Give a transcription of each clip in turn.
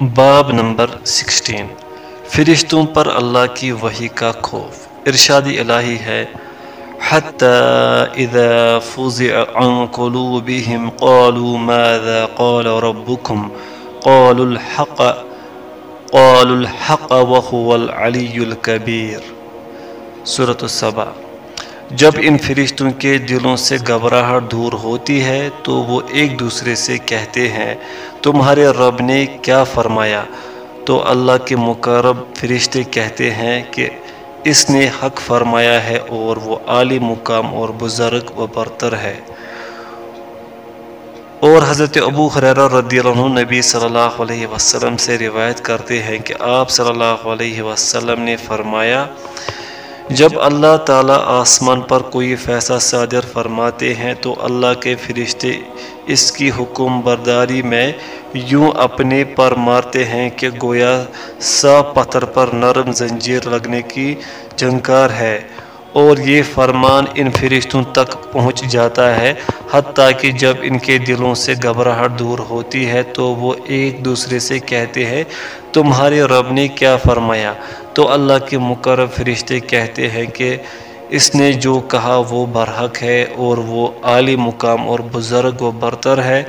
باب number sixteen. فرشتوں پر اللہ کی وحی کا خوف۔ ارشادی الہی ہے حتى إذا فزع عن قلوبهم قالوا ماذا قال ربكم قالوا الحق قالوا الحق وهو العلي الكبير سورة السبع جب ان فرشتوں کے دلوں سے گھبراہٹ دور ہوتی ہے تو وہ ایک دوسرے سے کہتے ہیں، تمہارے رب نے کیا فرمایا؟ تو اللہ کے مقرب فرشتے کہتے ہیں کہ اس نے حق فرمایا ہے اور وہ عالی مقام اور بزرگ و برتر ہے۔ اور حضرت ابو خریرہ رضی اللہ عنہ نبی صلی اللہ علیہ وسلم سے روایت کرتے ہیں کہ آپ صلی اللہ علیہ وسلم نے فرمایا جب اللہ تعالیٰ آسمان پر کوئی فیصلہ صادر فرماتے ہیں تو اللہ کے فرشتے اس کی حکم برداری میں یوں اپنے پر مارتے ہیں کہ گویا سا پتھر پر نرم زنجیر لگنے کی جنکار ہے۔ اور یہ فرمان ان فرشتوں تک پہنچ جاتا ہے، حتیٰ کہ جب ان کے دلوں سے گھبراہٹ دور ہوتی ہے تو وہ ایک دوسرے سے کہتے ہیں، تمہارے رب نے کیا فرمایا؟ تو اللہ کے مقرب فرشتے کہتے ہیں کہ اس نے جو کہا وہ برحق ہے اور وہ عالی مقام اور بزرگ و برتر ہے۔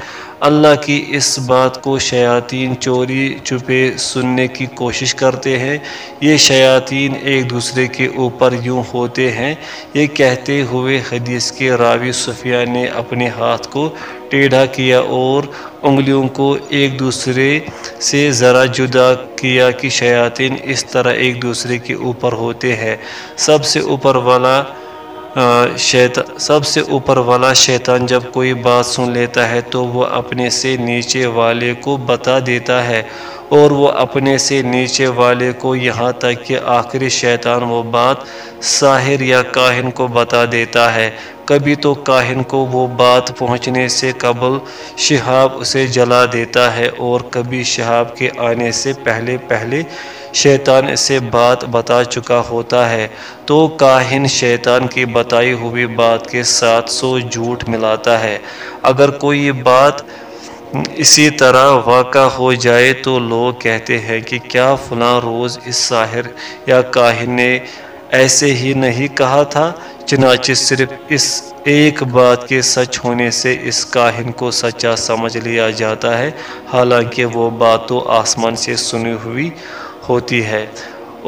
اللہ کی اس بات کو شیاطین چوری چھپے سننے کی کوشش کرتے ہیں۔ یہ شیاطین ایک دوسرے کے اوپر یوں ہوتے ہیں۔ یہ کہتے ہوئے حدیث کے راوی صفیہ نے اپنے ہاتھ کو ٹیڑھا کیا اور انگلیوں کو ایک دوسرے سے ذرا جدا کیا کہ شیاطین اس طرح ایک دوسرے کے اوپر ہوتے ہیں۔ سب سے اوپر والا شیطان سب سے اوپر والا شیطان جب کوئی بات سن لیتا ہے تو وہ اپنے سے نیچے والے کو بتا دیتا ہے۔ اور وہ اپنے سے نیچے والے کو یہاں تک کہ آخری شیطان وہ بات ساحر یا کاہن کو بتا دیتا ہے۔ کبھی تو کاہن کو وہ بات پہنچنے سے قبل شہاب اسے جلا دیتا ہے اور کبھی شہاب کے آنے سے پہلے پہلے شیطان اسے بات بتا چکا ہوتا ہے۔ تو کاہن شیطان کی بتائی ہوئی بات کے ساتھ سو جھوٹ ملاتا ہے۔ اگر کوئی بات اسی طرح واقع ہو جائے تو لوگ کہتے ہیں کہ کیا فلاں روز اس ساحر یا کاہن نے ایسے ہی نہیں کہا تھا؟ چنانچہ صرف اس ایک بات کے سچ ہونے سے اس کاہن کو سچا سمجھ لیا جاتا ہے، حالانکہ وہ بات تو آسمان سے سنی ہوئی ہوتی ہے۔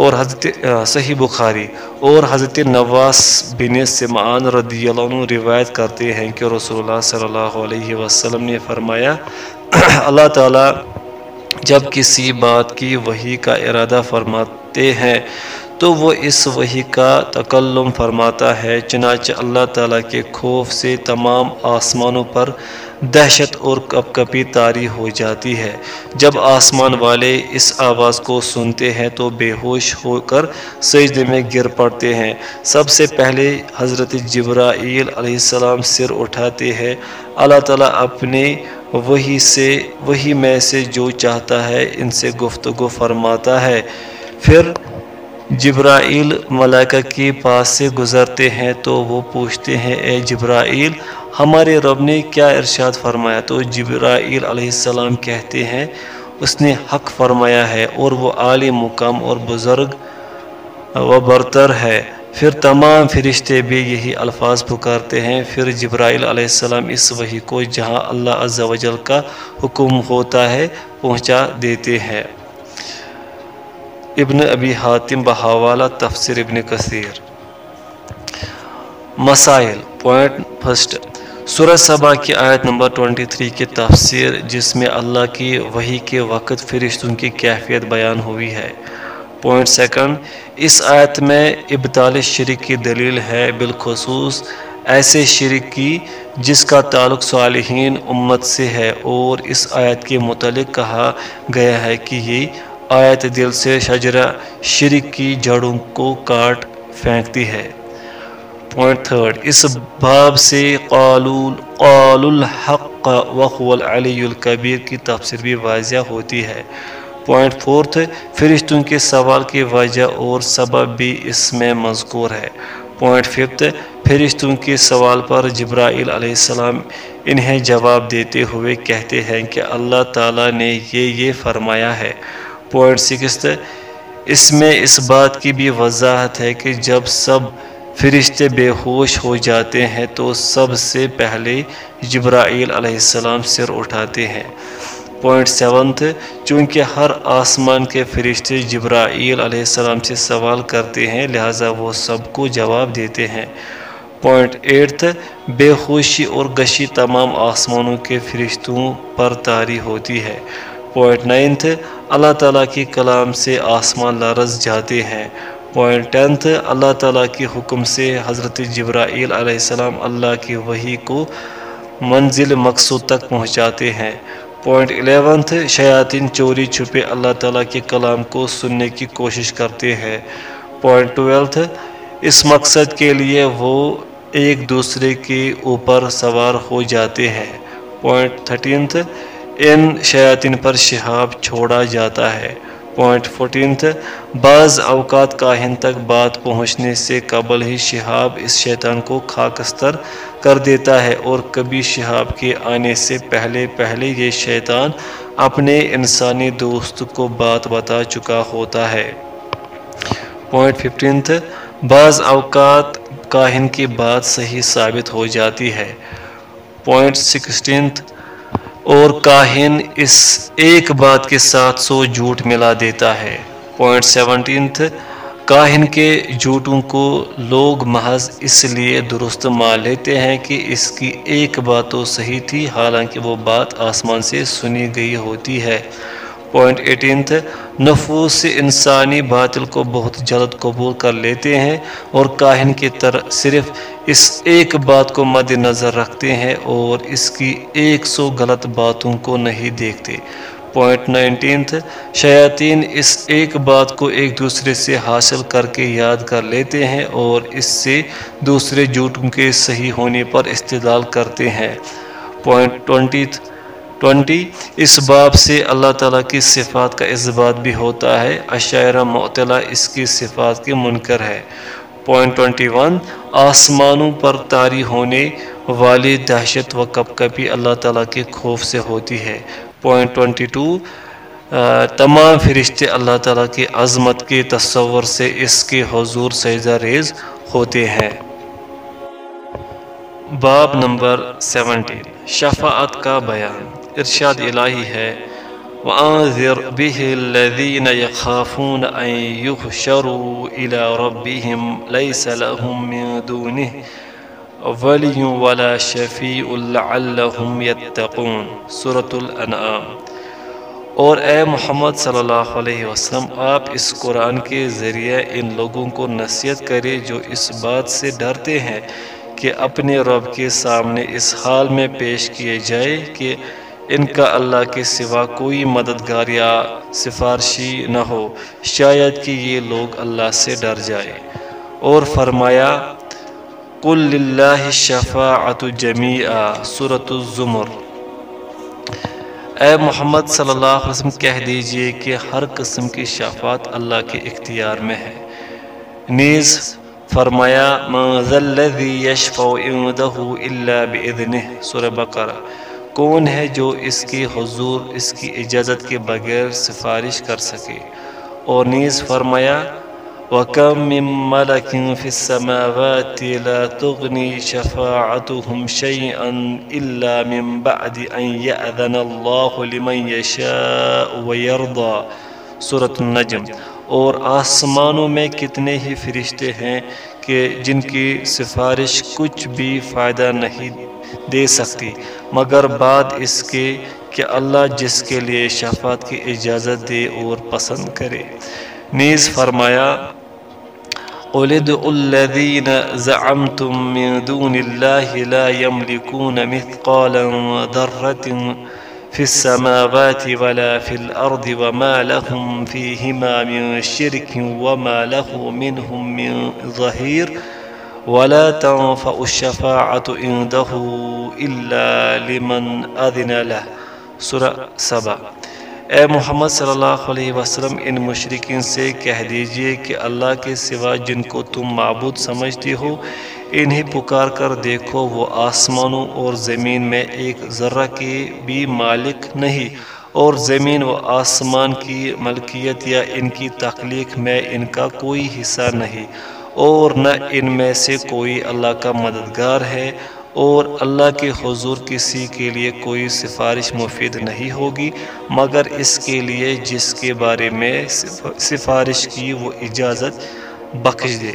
اور حضرت صحیح بخاری اور حضرت نواس بن سمعان رضی اللہ عنہ روایت کرتے ہیں کہ رسول اللہ صلی اللہ علیہ وسلم نے فرمایا، اللہ تعالیٰ جب کسی بات کی وہی کا ارادہ فرماتے ہیں تو وہ اس وحی کا تکلم فرماتا ہے، چنانچہ اللہ تعالیٰ کے خوف سے تمام آسمانوں پر دہشت اور کپ کپی تاری ہو جاتی ہے۔ جب آسمان والے اس آواز کو سنتے ہیں تو بے ہوش ہو کر سجدے میں گر پڑتے ہیں۔ سب سے پہلے حضرت جبرائیل علیہ السلام سر اٹھاتے ہیں۔ اللہ تعالیٰ اپنے وہی سے وہی میں سے جو چاہتا ہے ان سے گفتگو فرماتا ہے۔ پھر جبرائیل ملائکہ کے پاس سے گزرتے ہیں تو وہ پوچھتے ہیں، اے جبرائیل، ہمارے رب نے کیا ارشاد فرمایا؟ تو جبرائیل علیہ السلام کہتے ہیں، اس نے حق فرمایا ہے اور وہ عالی مقام اور بزرگ و برتر ہے۔ پھر تمام فرشتے بھی یہی الفاظ پکارتے ہیں۔ پھر جبرائیل علیہ السلام اس وحی کو جہاں اللہ عز و جل کا حکم ہوتا ہے پہنچا دیتے ہیں۔ ابن ابی حاتم بحوالہ تفسیر ابن کثیر۔ مسائل پوائنٹ فرسٹ سورہ صبا کی آیت نمبر 23 کی تفسیر، جس میں اللہ کی وحی کے وقت فرشتوں کی کیفیت بیان ہوئی ہے۔ پوائنٹ سیکنڈ اس آیت میں ابتال شرک کی دلیل ہے بالخصوص ایسے شرک کی جس کا تعلق صالحین امت سے ہے اور اس آیت کے متعلق کہا گیا ہے کہ یہ آیت دل سے شجرہ شرک کی جڑوں کو کاٹ پھینکتی ہے۔ پوائنٹ تھرڈ اس باب سے قالول قال الحق وخو العلی الکبیر کی تفسیر بھی واضح ہوتی ہے۔ پوائنٹ فورتھ فرشتوں کے سوال کی وجہ اور سبب بھی اس میں مذکور ہے۔ پوائنٹ ففتھ فرشتوں کے سوال پر جبرائیل علیہ السلام انہیں جواب دیتے ہوئے کہتے ہیں کہ اللہ تعالیٰ نے یہ یہ فرمایا ہے۔ پوائنٹ سکس اس میں اس بات کی بھی وضاحت ہے کہ جب سب فرشتے بے ہوش ہو جاتے ہیں تو سب سے پہلے جبرائیل علیہ السلام سر اٹھاتے ہیں۔ پوائنٹ سیونتھ، چونکہ ہر آسمان کے فرشتے جبرائیل علیہ السلام سے سوال کرتے ہیں، لہٰذا وہ سب کو جواب دیتے ہیں۔ پوائنٹ ایٹھ بے خوشی اور گشی تمام آسمانوں کے فرشتوں پر تاری ہوتی ہے۔ پوائنٹ نائنتھ اللہ تعالیٰ کی کلام سے آسمان لرز جاتے ہیں۔ پوائنٹ ٹینتھ اللہ تعالیٰ کے حکم سے حضرت جبرائیل علیہ السلام اللہ کی وحی کو منزل مقصود تک پہنچاتے ہیں۔ پوائنٹ الیونتھ شیاطین چوری چھپے اللہ تعالیٰ کے کلام کو سننے کی کوشش کرتے ہیں۔ پوائنٹ ٹویلتھ اس مقصد کے لیے وہ ایک دوسرے کے اوپر سوار ہو جاتے ہیں۔ پوائنٹ تھرٹینتھ ان شیاطین پر شہاب چھوڑا جاتا ہے۔ پوائنٹ فورٹینتھ بعض اوقات کاہن تک بات پہنچنے سے قبل ہی شہاب اس شیطان کو خاکستر کر دیتا ہے اور کبھی شہاب کے آنے سے پہلے پہلے یہ شیطان اپنے انسانی دوست کو بات بتا چکا ہوتا ہے۔ پوائنٹ ففٹینتھ بعض اوقات کاہن کی بات صحیح ثابت ہو جاتی ہے۔ پوائنٹ سکسٹینتھ اور کاہن اس ایک بات کے ساتھ سو جھوٹ ملا دیتا ہے۔ پوائنٹ سیونٹینتھ کاہن کے جھوٹوں کو لوگ محض اس لیے درست مان لیتے ہیں کہ اس کی ایک بات تو صحیح تھی، حالانکہ وہ بات آسمان سے سنی گئی ہوتی ہے۔ پوائنٹ ایٹینتھ نفوس انسانی باطل کو بہت جلد قبول کر لیتے ہیں اور کاہن کی طرح صرف اس ایک بات کو مد نظر رکھتے ہیں اور اس کی ایک سو غلط باتوں کو نہیں دیکھتے۔ پوائنٹ نائنٹینتھ شیاطین اس ایک بات کو ایک دوسرے سے حاصل کر کے یاد کر لیتے ہیں اور اس سے دوسرے جھوٹوں کے صحیح ہونے پر استدال کرتے ہیں۔ پوائنٹ ٹوینٹیتھ ٹوینٹی، اس باب سے اللہ تعالیٰ کی صفات کا اثبات بھی ہوتا ہے عشاعرہ معطلہ اس کی صفات کے منکر ہے۔ پوائنٹ ٹوینٹی ون، آسمانوں پر طاری ہونے والی دہشت و کپ کپی اللہ تعالیٰ کے خوف سے ہوتی ہے۔ پوائنٹ ٹوینٹی ٹو تمام فرشتے اللہ تعالیٰ کی عظمت کے تصور سے اس کے حضور سجدہ ریز ہوتے ہیں۔ باب نمبر سیونٹین شفاعت کا بیان۔ ارشاد الہی ہے وَأَنذِرْ بِهِ الَّذِينَ يَخَافُونَ أَن يُحْشَرُوا إِلَى رَبِّهِمْ لَيْسَ لَهُم مِّن دُونِهِ وَلِيٌّ وَلَا شَفِيعٌ لَعَلَّهُمْ يَتَّقُونَ۔ سورة الانعام۔ اور اے محمد صلی اللہ علیہ وسلم، آپ اس قرآن کے ذریعے ان لوگوں کو نصیحت کرے جو اس بات سے ڈرتے ہیں کہ اپنے رب کے سامنے اس حال میں پیش کیے جائے کہ ان کا اللہ کے سوا کوئی مددگار یا سفارشی نہ ہو۔ شاید کہ یہ لوگ اللہ سے ڈر جائے اور فرمایا، قل للہ شفاعت جمیعہ سورة الزمر۔ اے محمد صلی اللہ علیہ وسلم، کہہ دیجیے کہ ہر قسم کی شفاعت اللہ کے اختیار میں ہے۔ نیز فرمایا، ما ذا الذي يشفع عنده الا باذنه سورہ بقرہ۔ کون ہے جو اس کی حضور، اس کی اجازت کے بغیر سفارش کر سکے؟ اور نیز فرمایا، وَكَمْ مِن مَلَكٍ فِي السَّمَاوَاتِ لَا تُغْنِي شَفَاعَتُهُمْ شَيْئًا إِلَّا مِن بَعْدِ أَن يَأْذَنَ اللَّهُ لِمَن يَشَاءُ وَيَرْضَى۔ سورة النجم۔ اور آسمانوں میں کتنے ہی فرشتے ہیں کہ جن کی سفارش کچھ بھی فائدہ نہیں دے سکتی۔ مگر بعد اس کے کہ اللہ جس کے لیے شفاعت کی اجازت دے اور پسند کرے۔ نیز فرمایا قلد الذین زعمتم من دون اللہ لا يملكون مثقالا ذرة في السماوات ولا في الأرض وما لهم فيهما من شرك وما له منهم من ظهير ولا تنفع الشفاعة عنده إلا لمن أذن له. سورة سبا اے محمد صلی اللہ علیہ وسلم، ان مشرقین سے کہہ دیجیے کہ اللہ کے سوا جن کو تم معبود سمجھتے ہو، انہیں پکار کر دیکھو، وہ آسمانوں اور زمین میں ایک ذرہ کے بھی مالک نہیں، اور زمین و آسمان کی ملکیت یا ان کی تخلیق میں ان کا کوئی حصہ نہیں۔ اور نہ ان میں سے کوئی اللہ کا مددگار ہے اور اللہ کے حضور کسی کے لیے کوئی سفارش مفید نہیں ہوگی، مگر اس کے لیے جس کے بارے میں سفارش کی وہ اجازت بخش دے۔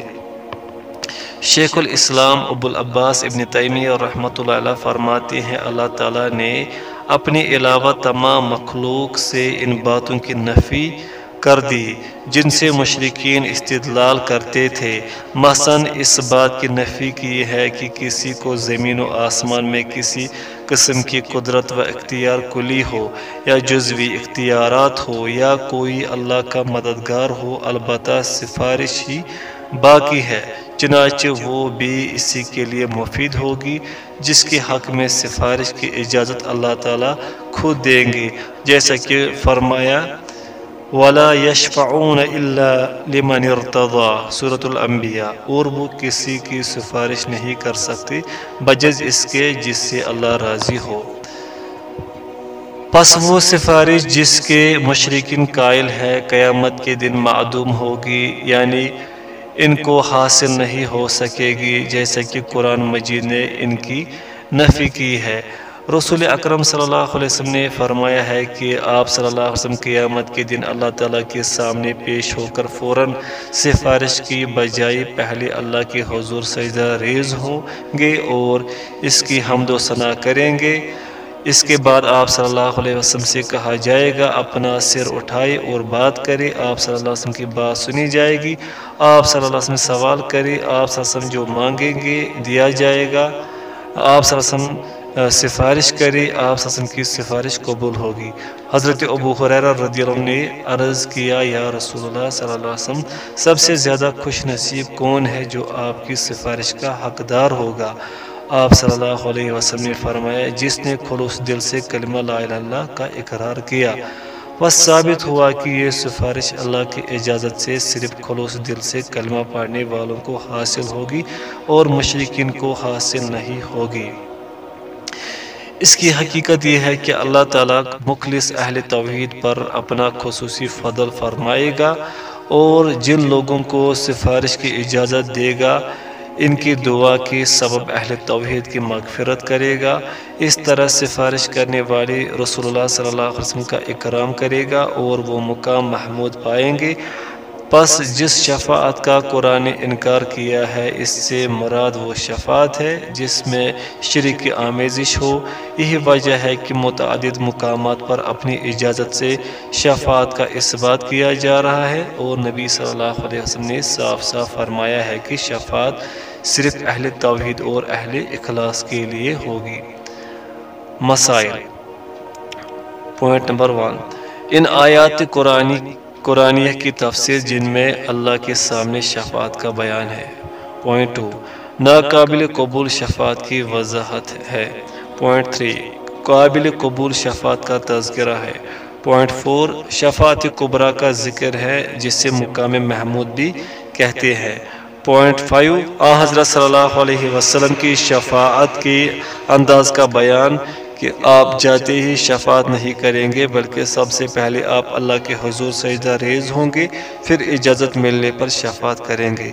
شیخ الاسلام ابو العباس ابن تیمی اور رحمۃ اللہ علیہ فرماتے ہیں، اللہ تعالیٰ نے اپنے علاوہ تمام مخلوق سے ان باتوں کی نفی کر دی، جن سے مشرقین استدلال کرتے تھے۔ مثلا اس بات کی نفی کی ہے کہ کسی کو زمین و آسمان میں کسی قسم کی قدرت و اختیار کلی ہو یا جزوی اختیارات ہو یا کوئی اللہ کا مددگار ہو، البتہ سفارش ہی باقی ہے۔ چنانچہ وہ بھی اسی کے لیے مفید ہوگی، جس کے حق میں سفارش کی اجازت اللہ تعالیٰ خود دیں گے۔ جیسا کہ فرمایا ولا يشفعون الا لمن ارتضى. صورت الانبیاء اور وہ کسی کی سفارش نہیں کر سکتے، بجز اس کے جس سے اللہ راضی ہو۔ پس وہ سفارش جس کے مشرقین قائل ہے، قیامت کے دن معدوم ہوگی یعنی ان کو حاصل نہیں ہو سکے گی، جیسا کہ قرآن مجید نے ان کی نفی کی ہے۔ رسول اکرم صلی اللہ علیہ وسلم نے فرمایا ہے کہ آپ صلی اللہ علیہ وسلم قیامت کے دن اللہ تعالیٰ کے سامنے پیش ہو کر فوراً سفارش کی بجائے پہلے اللہ کے حضور سجدہ ریز ہوں گے اور اس کی حمد و ثناء کریں گے۔ اس کے بعد آپ صلی اللہ علیہ وسلم سے کہا جائے گا، اپنا سر اٹھائے اور بات کرے، آپ صلی اللہ علیہ وسلم کی بات سنی جائے گی۔ آپ صلی اللہ علیہ وسلم سوال کرے، آپ صلی اللہ علیہ وسلم جو مانگیں گے، دیا جائے گا۔ آپ صلی اللہ علیہ وسلم سفارش کرے آپ وسلم کی سفارش قبول ہوگی۔ حضرت ابو حریرہ رضی اللہ عنہ نے عرض کیا، یا رسول اللہ صلی اللہ علیہ وسلم، سب سے زیادہ خوش نصیب کون ہے جو آپ کی سفارش کا حقدار ہوگا؟ آپ صلی اللہ علیہ وسلم نے فرمایا، جس نے خلوص دل سے کلمہ لا الہ اللہ کا اقرار کیا۔ بس ثابت ہوا کہ یہ سفارش اللہ کی اجازت سے صرف خلوص دل سے کلمہ پڑھنے والوں کو حاصل ہوگی اور مشرقین کو حاصل نہیں ہوگی۔ اس کی حقیقت یہ ہے کہ اللہ تعالیٰ مخلص اہل توحید پر اپنا خصوصی فضل فرمائے گا اور جن لوگوں کو سفارش کی اجازت دے گا، ان کی دعا کی سبب اہل توحید کی مغفرت کرے گا۔ اس طرح سفارش کرنے والی رسول اللہ صلی اللہ علیہ وسلم کا اکرام کرے گا اور وہ مقام محمود پائیں گے۔ پس جس شفاعت کا قرآن انکار کیا ہے، اس سے مراد وہ شفاعت ہے جس میں شرک کی آمیزش ہو۔ یہی وجہ ہے کہ متعدد مقامات پر اپنی اجازت سے شفاعت کا اس بات کیا جا رہا ہے۔ اور نبی صلی اللہ علیہ وسلم نے صاف صاف فرمایا ہے کہ شفاعت صرف اہل توحید اور اہل اخلاص کے لیے ہوگی۔ مسائل۔ Point number one. ان آیات قرآنی قرآنیہ کی تفسیر جن میں اللہ کے سامنے شفاعت کا بیان ہے۔ پوائنٹ ٹو ناقابل قبول شفاعت کی وضاحت ہے۔ پوائنٹ تھری قابل قبول شفاعت کا تذکرہ ہے۔ پوائنٹ فور شفاعت قبرا کا ذکر ہے جس سے مقام محمود بھی کہتے ہیں۔ پوائنٹ فائیو آ حضرت صلی اللہ علیہ وسلم کی شفاعت کی انداز کا بیان کہ آپ جاتے ہی شفاعت نہیں کریں گے، بلکہ سب سے پہلے آپ اللہ کے حضور سجدہ ریز ہوں گے، پھر اجازت ملنے پر شفاعت کریں گے۔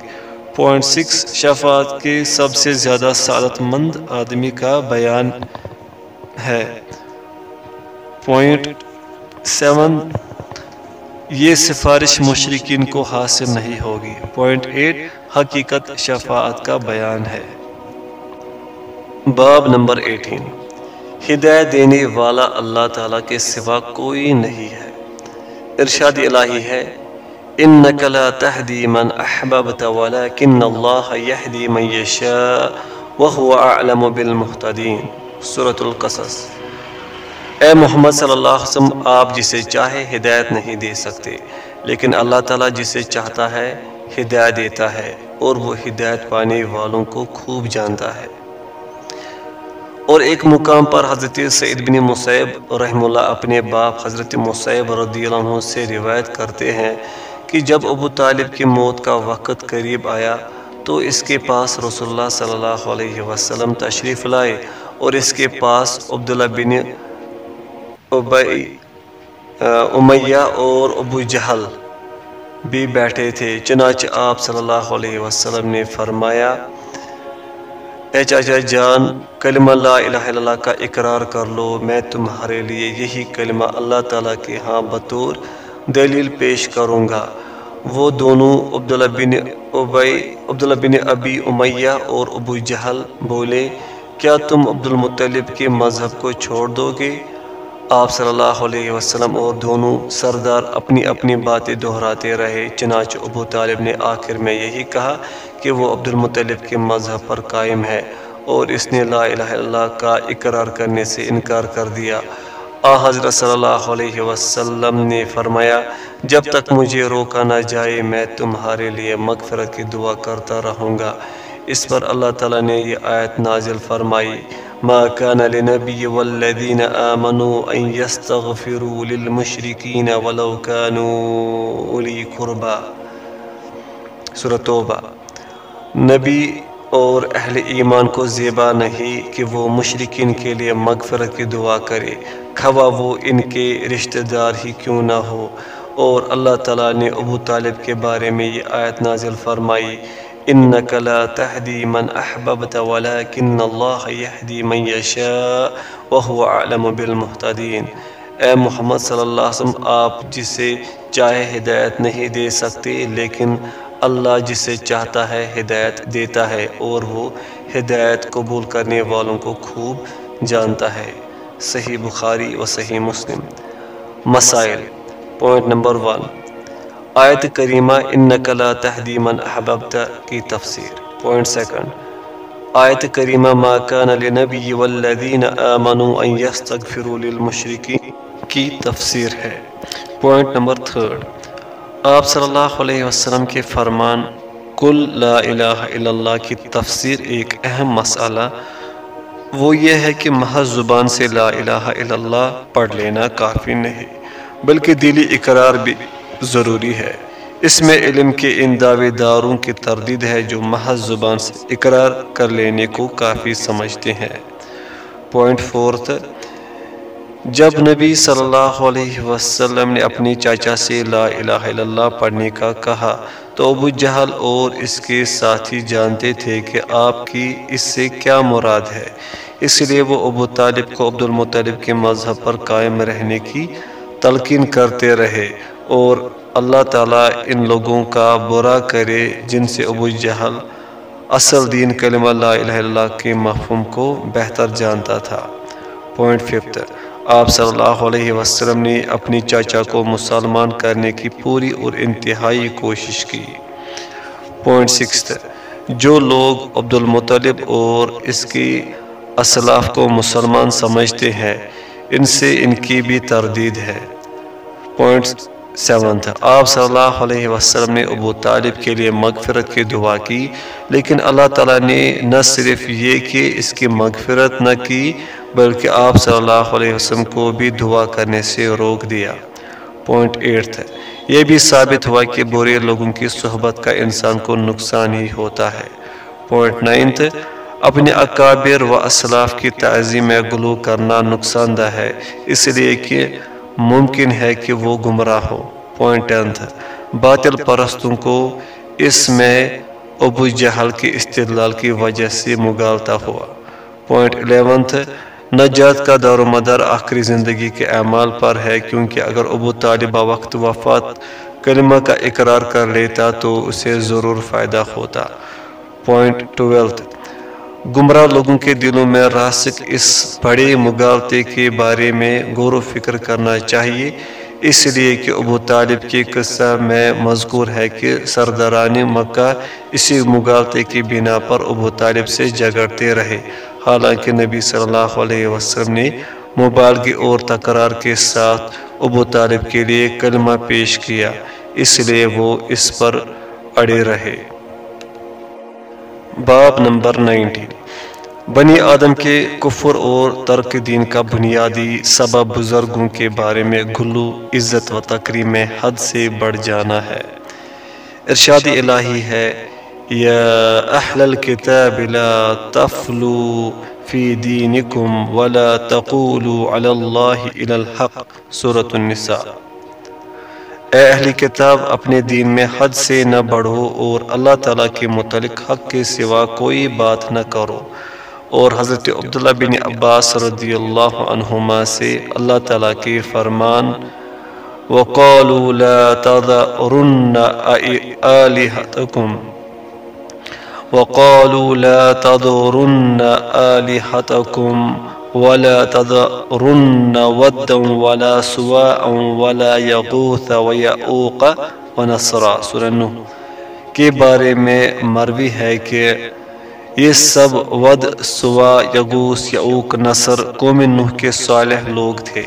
پوائنٹ سکس، شفاعت کے سب سے زیادہ سعادت مند آدمی کا بیان ہے۔ پوائنٹ سیون، یہ سفارش مشرقین کو حاصل نہیں ہوگی۔ پوائنٹ ایٹ، حقیقت شفاعت کا بیان ہے۔ باب نمبر ایٹین۔ ہدایت دینے والا اللہ تعالیٰ کے سوا کوئی نہیں ہے۔ ارشاد الہی ہے انک لا تہدی من احببت ولكن اللہ یہدی من یشاء وهو اعلم بالمحتدین سورة القصص۔ اے محمد صلی اللہ علیہ وسلم، آپ جسے چاہے ہدایت نہیں دے سکتے، لیکن اللہ تعالیٰ جسے چاہتا ہے، ہدایت دیتا ہے اور وہ ہدایت پانے والوں کو خوب جانتا ہے۔ اور ایک مقام پر حضرت سعید بن مصیب رحم اللہ اپنے باپ حضرت مصیب رضی اللہ عنہ سے روایت کرتے ہیں کہ جب ابو طالب کی موت کا وقت قریب آیا تو اس کے پاس رسول اللہ صلی اللہ علیہ وسلم تشریف لائے اور اس کے پاس عبداللہ بن امیہ اور ابو جہل بھی بیٹھے تھے، چنانچہ آپ صلی اللہ علیہ وسلم نے فرمایا اے چاچا جان، کلمہ لا الہ الا اللہ کا اقرار کر لو، میں تمہارے لیے یہی کلمہ اللہ تعالیٰ کے ہاں بطور دلیل پیش کروں گا۔ وہ دونوں عبداللہ بن عبی عبداللہ بن ابی امیہ اور ابو جہل بولے، کیا تم عبد المطلب کے مذہب کو چھوڑ دو گے؟ آپ صلی اللہ علیہ وسلم اور دونوں سردار اپنی اپنی باتیں دہراتے رہے، چنانچہ ابو طالب نے آخر میں یہی کہا کہ وہ عبد المطلب کے مذہب پر قائم ہے اور اس نے لا الہ الا اللہ کا اقرار کرنے سے انکار کر دیا۔ آ حضرت صلی اللہ علیہ وسلم نے فرمایا، جب تک مجھے روکا نہ جائے، میں تمہارے لیے مغفرت کی دعا کرتا رہوں گا۔ اس پر اللہ تعالیٰ نے یہ آیت نازل فرمائی۔ ما كان لنبي والذين آمنوا أن يستغفروا للمشركين ولو كانوا أولي قربا سورة توبہ. نبی اور اہل ایمان کو زیبا نہیں کہ وہ مشرقین کے لیے مغفرت کی دعا کرے، کھوا وہ ان کے رشتہ دار ہی کیوں نہ ہو؟ اور اللہ تعالیٰ نے ابو طالب کے بارے میں یہ آیت نازل فرمائی انك لا تهدي من احببت ولكن الله يهدي من يشاء وهو اعلم بالمهتدين۔ اے محمد صلی اللہ علیہ وسلم، آپ جسے چاہے ہدایت نہیں دے سکتے، لیکن اللہ جسے چاہتا ہے ہدایت دیتا ہے اور وہ ہدایت قبول کرنے والوں کو خوب جانتا ہے۔ صحیح بخاری و صحیح مسلم۔ مسائل۔ پوائنٹ نمبر ون آیت کریمہ انک لا تہدی من احببت کی تفسیر۔ پوائنٹ سیکنڈ آیت کریمہ ما کان لنبی والذین آمنوا ان یستغفروا للمشرکین کی تفسیر ہے۔ پوائنٹ نمبر تھرڈ آپ صلی اللہ علیہ وسلم کے فرمان کل لا الہ الا اللہ کی تفسیر ایک اہم مسئلہ، وہ یہ ہے کہ محض زبان سے لا الہ الا اللہ پڑھ لینا کافی نہیں، بلکہ دلی اقرار بھی ضروری ہے۔ اس میں علم کے ان دعوے داروں کی تردید ہے جو محض زبان سے اقرار کر لینے کو کافی سمجھتے ہیں۔ پوائنٹ فورتھ جب نبی صلی اللہ علیہ وسلم نے اپنی چاچا سے لا الہ الا اللہ پڑھنے کا کہا تو ابو جہل اور اس کے ساتھی جانتے تھے کہ آپ کی اس سے کیا مراد ہے۔ اس لیے وہ ابو طالب کو عبد المطلب کے مذہب پر قائم رہنے کی تلقین کرتے رہے۔ اور اللہ تعالیٰ ان لوگوں کا برا کرے جن سے ابو جہل اصل دین کلمہ لا الہ الا اللہ کے مفہوم کو بہتر جانتا تھا۔ پوائنٹ ففتھ آپ صلی اللہ علیہ وسلم نے اپنی چاچا کو مسلمان کرنے کی پوری اور انتہائی کوشش کی۔ پوائنٹ سکس جو لوگ عبد المطلب اور اس کی اسلاف کو مسلمان سمجھتے ہیں، ان سے ان کی بھی تردید ہے۔ Point seventh. آپ صلی اللہ علیہ وسلم نے ابو طالب کے لیے مغفرت کی دعا کی، لیکن اللہ تعالیٰ نے نہ صرف یہ کہ اس کی مغفرت نہ کی، بلکہ آپ صلی اللہ علیہ وسلم کو بھی دعا کرنے سے روک دیا۔ Point eighth. یہ بھی ثابت ہوا کہ برے لوگوں کی صحبت کا انسان کو نقصان ہی ہوتا ہے۔ Point ninth. اپنے اکابر و اسلاف کی تعظیم میں گلو کرنا نقصان دہ ہے، اس لیے کہ ممکن ہے کہ وہ گمراہ ہو۔ پوائنٹ ٹینتھ باطل پرستوں کو اس میں ابو جہل کے استدلال کی وجہ سے مغالتا ہوا۔ پوائنٹ الیونتھ نجات کا دار و مدار آخری زندگی کے اعمال پر ہے، کیونکہ اگر ابو طالبہ وقت وفات کلمہ کا اقرار کر لیتا تو اسے ضرور فائدہ ہوتا۔ پوائنٹ ٹویلتھ گمراہ لوگوں کے دلوں میں راسک اس بڑے مغالطے کے بارے میں غور و فکر کرنا چاہیے۔ اس لیے کہ ابو طالب کے قصہ میں مذکور ہے کہ سرداران مکہ اسی مغالطے کی بنا پر ابو طالب سے جگڑتے رہے۔ حالانکہ نبی صلی اللہ علیہ وسلم نے مبالغی اور تکرار کے ساتھ ابو طالب کے لیے کلمہ پیش کیا، اس لیے وہ اس پر اڑے رہے۔ باب نمبر نائنٹین بنی آدم کے کفر اور ترک دین کا بنیادی سبب بزرگوں کے بارے میں گلو عزت و تقریب میں حد سے بڑھ جانا ہے۔ ارشاد الہی ہے، یا اہل الكتاب لا تفلو فی دینکم ولا تقولوا علی اللہ الا الحق، سورة النساء۔ اے اہل کتاب، اپنے دین میں حد سے نہ بڑھو اور اللہ تعالیٰ کے متعلق حق کے سوا کوئی بات نہ کرو۔ اور حضرت عبداللہ بن عباس رضی اللہ عنہما سے اللہ تعالیٰ کے فرمان، وقالوا لا تذرن آلهتكم۔ وقالوا لا تذرن آلهتكم۔ ولا تذرن ودا ولا سواء ولا يغوث ويعوق ونصرا سورہ نو کے بارے میں مروی ہے کہ یہ سب ود سوا یغوس یعوق، نصر قوم نوح کے صالح لوگ تھے۔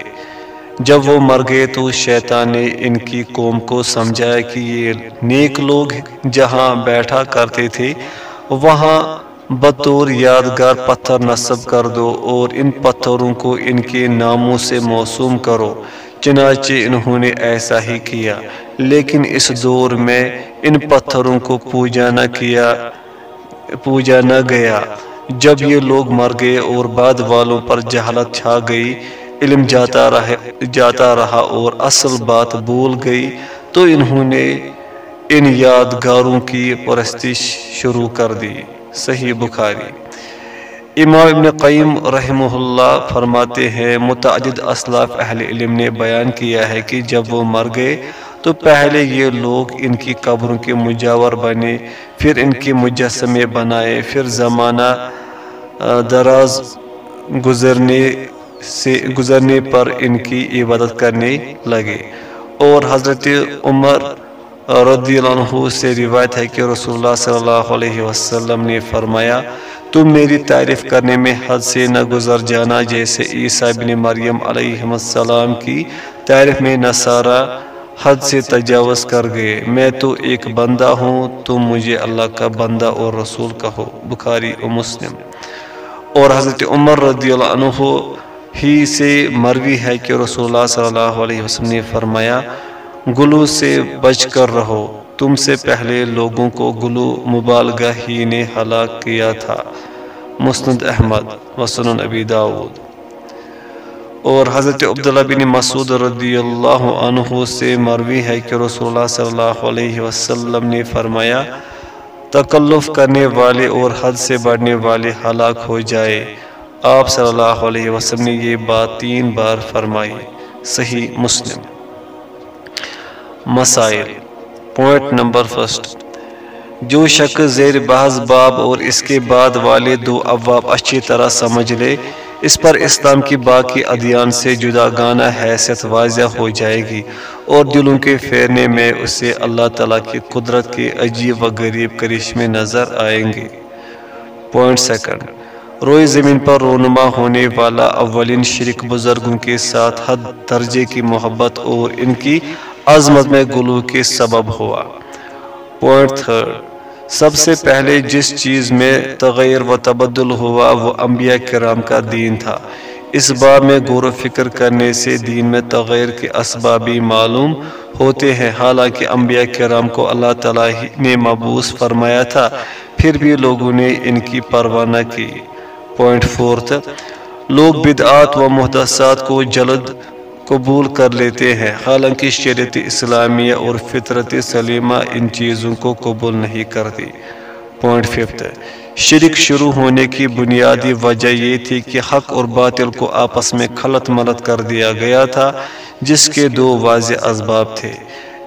جب وہ مر گئے تو شیطان نے ان کی قوم کو سمجھایا کہ یہ نیک لوگ جہاں بیٹھا کرتے تھے، وہاں بطور یادگار پتھر نصب کر دو اور ان پتھروں کو ان کے ناموں سے موسوم کرو، چنانچہ انہوں نے ایسا ہی کیا۔ لیکن اس دور میں ان پتھروں کو پوجا نہ کیا، پوجا نہ گیا۔ جب یہ لوگ مر گئے اور بعد والوں پر جہالت چھا گئی، علم جاتا رہا جاتا رہا اور اصل بات بول گئی، تو انہوں نے ان یادگاروں کی پرستش شروع کر دی۔ صحیح بخاری۔ امام ابن قیم رحمہ اللہ فرماتے ہیں، متعدد اسلاف اہل علم نے بیان کیا ہے کہ جب وہ مر گئے تو پہلے یہ لوگ ان کی قبروں کے مجاور بنے، پھر ان کے مجسمے بنائے، پھر زمانہ دراز گزرنے سے، گزرنے پر ان کی عبادت کرنے لگے۔ اور حضرت عمر رضی اللہ عنہ سے روایت ہے کہ رسول اللہ صلی اللہ علیہ وسلم نے فرمایا، تم میری تعریف کرنے میں حد سے نہ گزر جانا، جیسے عیسیٰ بن مریم علیہ السلام کی تعریف میں نصارہ حد سے تجاوز کر گئے۔ میں تو ایک بندہ ہوں، تم مجھے اللہ کا بندہ اور رسول کہو۔ بخاری و مسلم۔ اور حضرت عمر رضی اللہ عنہ ہی سے مروی ہے کہ رسول اللہ صلی اللہ علیہ وسلم نے فرمایا گلو سے بچ کر رہو۔ تم سے پہلے لوگوں کو گلو مبالغہ ہی نے ہلاک کیا تھا۔ مسند احمد وسن ابی داود اور حضرت عبداللہ بن مسعود رضی اللہ عنہ سے مروی ہے کہ رسول اللہ صلی اللہ علیہ وسلم نے فرمایا، تکلف کرنے والے اور حد سے بڑھنے والے ہلاک ہو جائے۔ آپ صلی اللہ علیہ وسلم نے یہ بات تین بار فرمائی۔ صحیح مسلم۔ مسائل۔ پوائنٹ نمبر فرسٹ جو شخص زیر بحث، باب اور اس کے بعد والے دو ابواب اچھی طرح سمجھ لے، اس پر اسلام کی باقی ادیان سے جدا گانا حیثیت واضح ہو جائے گی اور دلوں کے پھیرنے میں اسے اللہ تعالیٰ کی قدرت کے عجیب و غریب کرشمے نظر آئیں گے۔ پوائنٹ سیکنڈ روئے زمین پر رونما ہونے والا اولین شرک بزرگوں کے ساتھ حد درجے کی محبت اور ان کی عظمت میں گلو کے سبب ہوا۔ پوائنٹ تھرڈ سب سے پہلے جس چیز میں تغیر و تبدل ہوا وہ انبیاء کرام کا دین تھا۔ اس باب میں غور و فکر کرنے سے دین میں تغیر کے اسبابی معلوم ہوتے ہیں۔ حالانکہ انبیاء کرام کو اللہ تعالیٰ نے مبوس فرمایا تھا، پھر بھی لوگوں نے ان کی پرواہ نہ کی۔ پوائنٹ فورتھ لوگ بدعات و محدثات کو جلد قبول کر لیتے ہیں۔ حالانکہ شریعت اسلامیہ اور فطرت سلیمہ ان چیزوں کو قبول نہیں کرتی۔ پوائنٹ ففتھ شرک شروع ہونے کی بنیادی وجہ یہ تھی کہ حق اور باطل کو آپس میں خلط ملت کر دیا گیا تھا، جس کے دو واضح اسباب تھے۔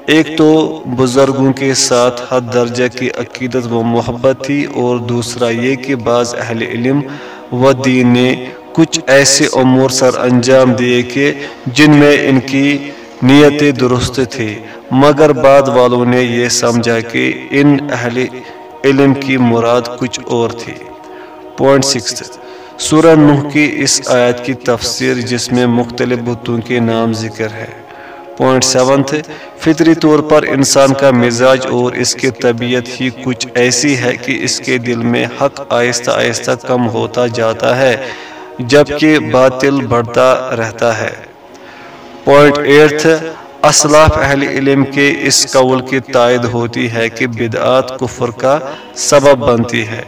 ایک تو بزرگوں کے ساتھ حد درجہ کی عقیدت و محبت تھی، اور دوسرا یہ کہ بعض اہل علم و دین نے کچھ ایسے امور سر انجام دیے کہ جن میں ان کی نیتیں درست تھی مگر بعد والوں نے یہ سمجھا کہ ان اہل علم کی مراد کچھ اور تھی۔ پوائنٹ سکس سورہ نوح کی اس آیت کی تفسیر جس میں مختلف بتوں کے نام ذکر ہے پوائنٹ سیونتھ فطری طور پر انسان کا مزاج اور اس کی طبیعت ہی کچھ ایسی ہے کہ اس کے دل میں حق آہستہ آہستہ کم ہوتا جاتا ہے۔ جبکہ باطل بڑھتا رہتا ہے۔ پوائنٹ ایٹھ اسلاف اہل علم کے اس قول کی تائید ہوتی ہے کہ بدعات کفر کا سبب بنتی ہے۔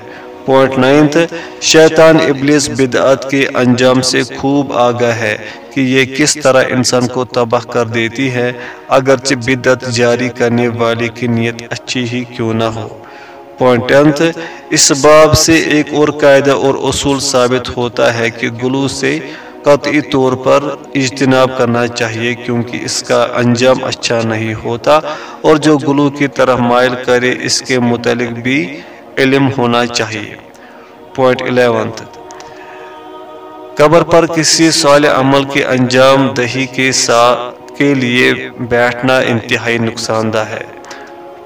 پوائنٹ نائنتھ شیطان ابلیس بدعات کے انجام سے خوب آگاہ ہے کہ یہ کس طرح انسان کو تباہ کر دیتی ہے، اگرچہ بدعت جاری کرنے والے کی نیت اچھی ہی کیوں نہ ہو۔ پوائنٹ ٹینتھ اس باب سے ایک اور قاعدہ اور اصول ثابت ہوتا ہے کہ گلو سے قطعی طور پر اجتناب کرنا چاہیے کیونکہ اس کا انجام اچھا نہیں ہوتا اور جو گلو کی طرح مائل کرے اس کے متعلق بھی علم ہونا چاہیے۔ پوائنٹ الیونتھ قبر پر کسی صالح عمل کے انجام دہی کے ساتھ کے لیے بیٹھنا انتہائی نقصان دہ ہے۔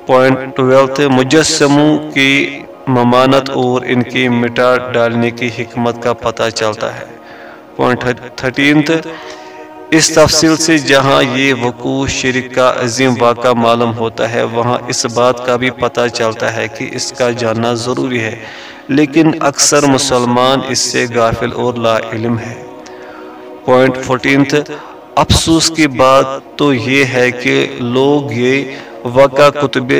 پوائنٹ ٹویلتھ مجسموں کی ممانت اور ان کی مٹا ڈالنے کی حکمت کا پتہ چلتا ہے۔ پوائنٹ تھرٹینتھ اس تفصیل سے جہاں یہ وقوع شرک کا عظیم واقعہ معلوم ہوتا ہے، وہاں اس بات کا بھی پتہ چلتا ہے کہ اس کا جاننا ضروری ہے۔ لیکن اکثر مسلمان اس سے غافل اور لا علم ہے پوائنٹ فورٹینتھ افسوس کی بات تو یہ ہے کہ لوگ یہ وقع کتب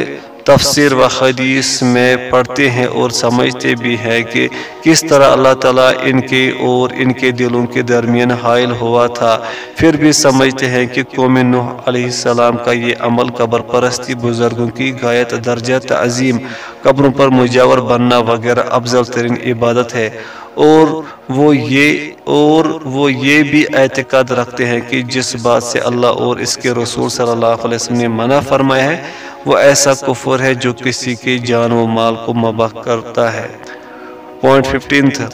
تفسیر و حدیث میں پڑھتے ہیں اور سمجھتے بھی ہیں کہ کس طرح اللہ تعالیٰ ان کے اور ان کے دلوں کے درمیان حائل ہوا تھا۔ پھر بھی سمجھتے ہیں کہ قوم نوح علیہ السلام کا یہ عمل قبر پرستی بزرگوں کی غایت درجہ تعظیم، قبروں پر مجاور بننا وغیرہ افضل ترین عبادت ہے۔ اور وہ یہ اور وہ یہ بھی اعتقاد رکھتے ہیں کہ جس بات سے اللہ اور اس کے رسول صلی اللہ علیہ وسلم نے منع فرمایا ہے، وہ ایسا کفر ہے جو کسی کی جان و مال کو مباح کرتا ہے۔ پوائنٹ ففٹین تھا۔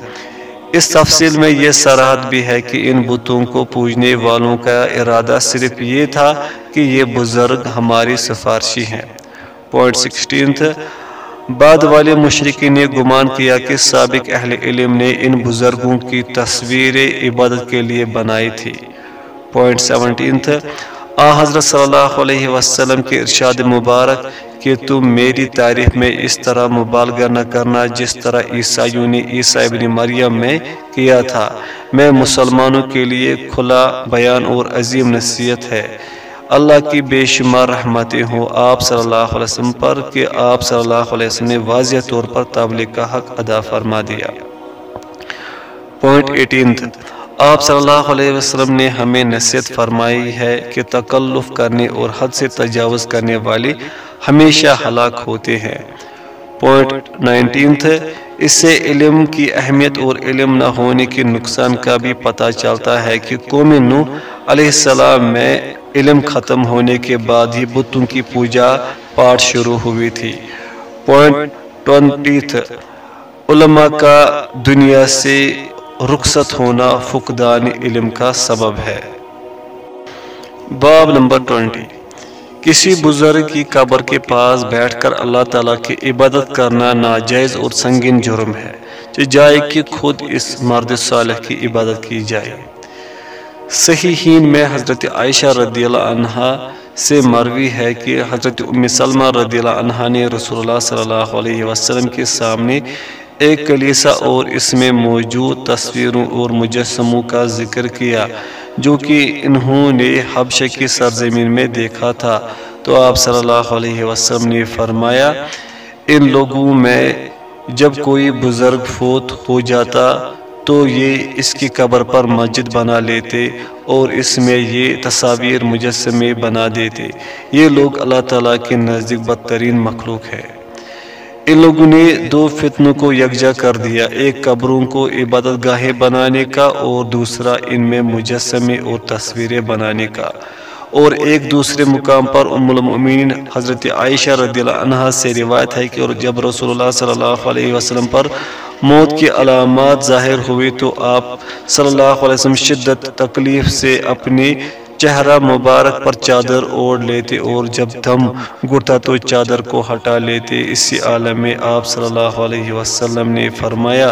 اس تفصیل میں یہ سراحت بھی ہے کہ ان بتوں کو پوجنے والوں کا ارادہ صرف یہ تھا کہ یہ بزرگ ہماری سفارشی ہیں۔ پوائنٹ سکسٹین تھا۔ بعد والے مشرقی نے گمان کیا کہ سابق اہل علم نے ان بزرگوں کی تصویر عبادت کے لیے بنائی تھی۔ پوائنٹ سیونٹین تھا، آ حضرت صلی اللہ علیہ وسلم کے ارشاد مبارک کہ تم میری تعریف میں اس طرح مبالغہ نہ کرنا جس طرح عیسائیوں نے عیسیٰ ابن مریم میں کیا تھا۔ میں مسلمانوں کے لیے کھلا بیان اور عظیم نصیحت ہے۔ اللہ کی بے شمار رحمتیں ہوں آپ صلی اللہ علیہ وسلم پر کہ آپ صلی اللہ علیہ وسلم نے واضح طور پر تبلیغ کا حق ادا فرما دیا۔ پوائنٹ ایٹین آپ صلی اللہ علیہ وسلم نے ہمیں نصیحت فرمائی ہے کہ تکلف کرنے اور حد سے تجاوز کرنے والے ہمیشہ ہلاک ہوتے ہیں۔ پوائنٹ نائنٹینتھ اس سے علم کی اہمیت اور علم نہ ہونے کے نقصان کا بھی پتہ چلتا ہے کہ قوم نو علیہ السلام میں علم ختم ہونے کے بعد ہی بتوں کی پوجا پاٹ شروع ہوئی تھی۔ پوائنٹ ٹونٹیتھ علماء کا دنیا سے رخصت ہونا فقدان علم کا سبب ہے۔ باب نمبر ٹوینٹی کسی بزرگ کی قبر کے پاس بیٹھ کر اللہ تعالیٰ کی عبادت کرنا ناجائز اور سنگین جرم ہے۔ جائے کہ خود اس مرد صالح کی عبادت کی جائے۔ صحیحین میں حضرت عائشہ رضی اللہ عنہ سے مروی ہے کہ حضرت ام سلمہ رضی اللہ عنہ نے رسول اللہ صلی اللہ علیہ وسلم کے سامنے ایک کلیسا اور اس میں موجود تصویروں اور مجسموں کا ذکر کیا، جو کہ انہوں نے حبشہ کی سرزمین میں دیکھا تھا۔ تو آپ صلی اللہ علیہ وسلم نے فرمایا، ان لوگوں میں جب کوئی بزرگ فوت ہو جاتا تو یہ اس کی قبر پر مسجد بنا لیتے اور اس میں یہ تصاویر مجسمے بنا دیتے۔ یہ لوگ اللہ تعالیٰ کے نزدیک بدترین مخلوق ہے۔ ان لوگوں نے دو فتنوں کو یکجا کر دیا، ایک قبروں کو عبادت گاہیں بنانے کا اور دوسرا ان میں مجسمے اور تصویریں بنانے کا۔ اور ایک دوسرے مقام پر ام المؤمنین حضرت عائشہ رضی اللہ عنہ سے روایت ہے کہ اور جب رسول اللہ صلی اللہ علیہ وسلم پر موت کی علامات ظاہر ہوئی تو آپ صلی اللہ علیہ وسلم شدت تکلیف سے اپنی چہرہ مبارک پر چادر اوڑھ لیتے اور جب دم گرتا تو چادر کو ہٹا لیتے۔ اسی عالم میں آپ صلی اللہ علیہ وسلم نے فرمایا،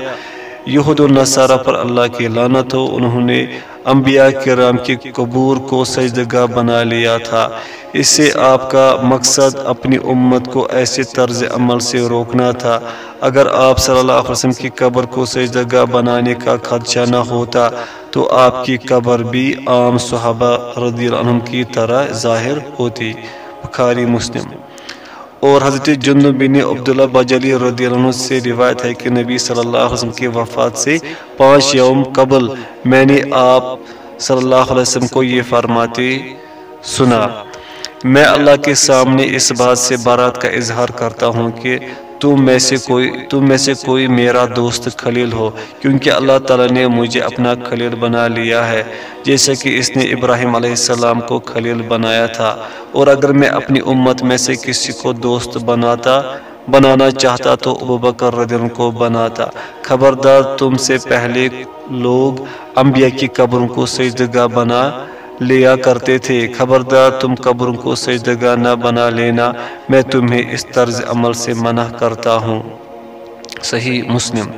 یہود و نصارہ پر اللہ کی لانت ہو، انہوں نے انبیاء کرام کی قبور کو سجدگاہ بنا لیا تھا۔ اس سے آپ کا مقصد اپنی امت کو ایسے طرز عمل سے روکنا تھا۔ اگر آپ صلی اللہ علیہ وسلم کی قبر کو سجدگاہ بنانے کا خدشہ نہ ہوتا، تو آپ کی قبر بھی عام صحابہ رضی اللہ عنہ کی طرح ظاہر ہوتی۔ بخاری مسلم۔ اور حضرت جنب بن عبداللہ بجلی رضی اللہ عنہ سے روایت ہے کہ نبی صلی اللہ علیہ وسلم کی وفات سے پانچ یوم قبل میں نے آپ صلی اللہ علیہ وسلم کو یہ فرماتے سنا۔ میں اللہ کے سامنے اس بات سے بارات کا اظہار کرتا ہوں کہ تم میں سے کوئی تم میں سے کوئی میرا دوست خلیل ہو، کیونکہ اللہ تعالیٰ نے مجھے اپنا خلیل بنا لیا ہے، جیسا کہ اس نے ابراہیم علیہ السلام کو خلیل بنایا تھا۔ اور اگر میں اپنی امت میں سے کسی کو دوست بناتا، بنانا چاہتا تو ابوبکر رضی اللہ کو بناتا۔ خبردار تم سے پہلے لوگ انبیاء کی قبروں کو سجدگاہ بنا لیا کرتے تھے۔ خبردار، تم قبروں کو سجدگاہ نہ بنا لینا۔ میں تمہیں اس طرز عمل سے منع کرتا ہوں۔ صحیح مسلم۔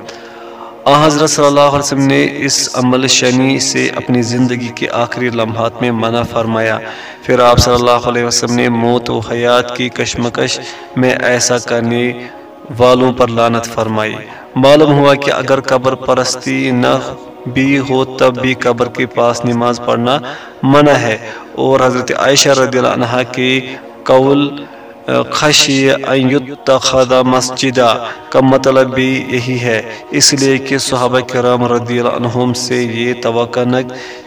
آ، حضرت صلی اللہ علیہ وسلم نے اس عمل شنی سے اپنی زندگی کے آخری لمحات میں منع فرمایا۔ پھر آپ صلی اللہ علیہ وسلم نے موت و حیات کی کشمکش میں ایسا کرنے والوں پر لانت فرمائی۔ معلوم ہوا کہ اگر قبر پرستی نہ بھی ہو تب بھی قبر کے پاس نماز پڑھنا منع ہے۔ اور حضرت عائشہ رضی اللہ عنہ کے قول خشی ان یتخذ مسجدہ کا مطلب بھی یہی ہے۔ اس لیے کہ صحابہ کرام رضی اللہ عنہم سے یہ توقع نہ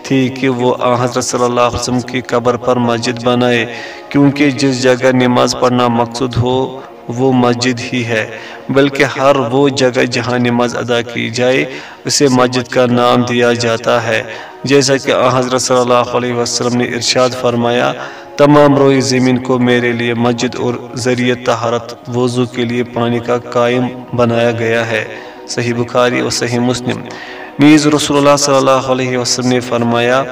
تھی کہ وہ حضرت صلی اللہ علیہ وسلم کی قبر پر مسجد بنائے، کیونکہ جس جگہ نماز پڑھنا مقصود ہو وہ مسجد ہی ہے، بلکہ ہر وہ جگہ جہاں نماز ادا کی جائے، اسے مسجد کا نام دیا جاتا ہے۔ جیسا کہ حضرت صلی اللہ علیہ وسلم نے ارشاد فرمایا، تمام روئی زمین کو میرے لیے مسجد اور ذریعہ طہارت وضو کے لیے پانی کا قائم بنایا گیا ہے۔ صحیح بخاری اور صحیح مسلم۔ نیز رسول اللہ صلی اللہ علیہ وسلم نے فرمایا،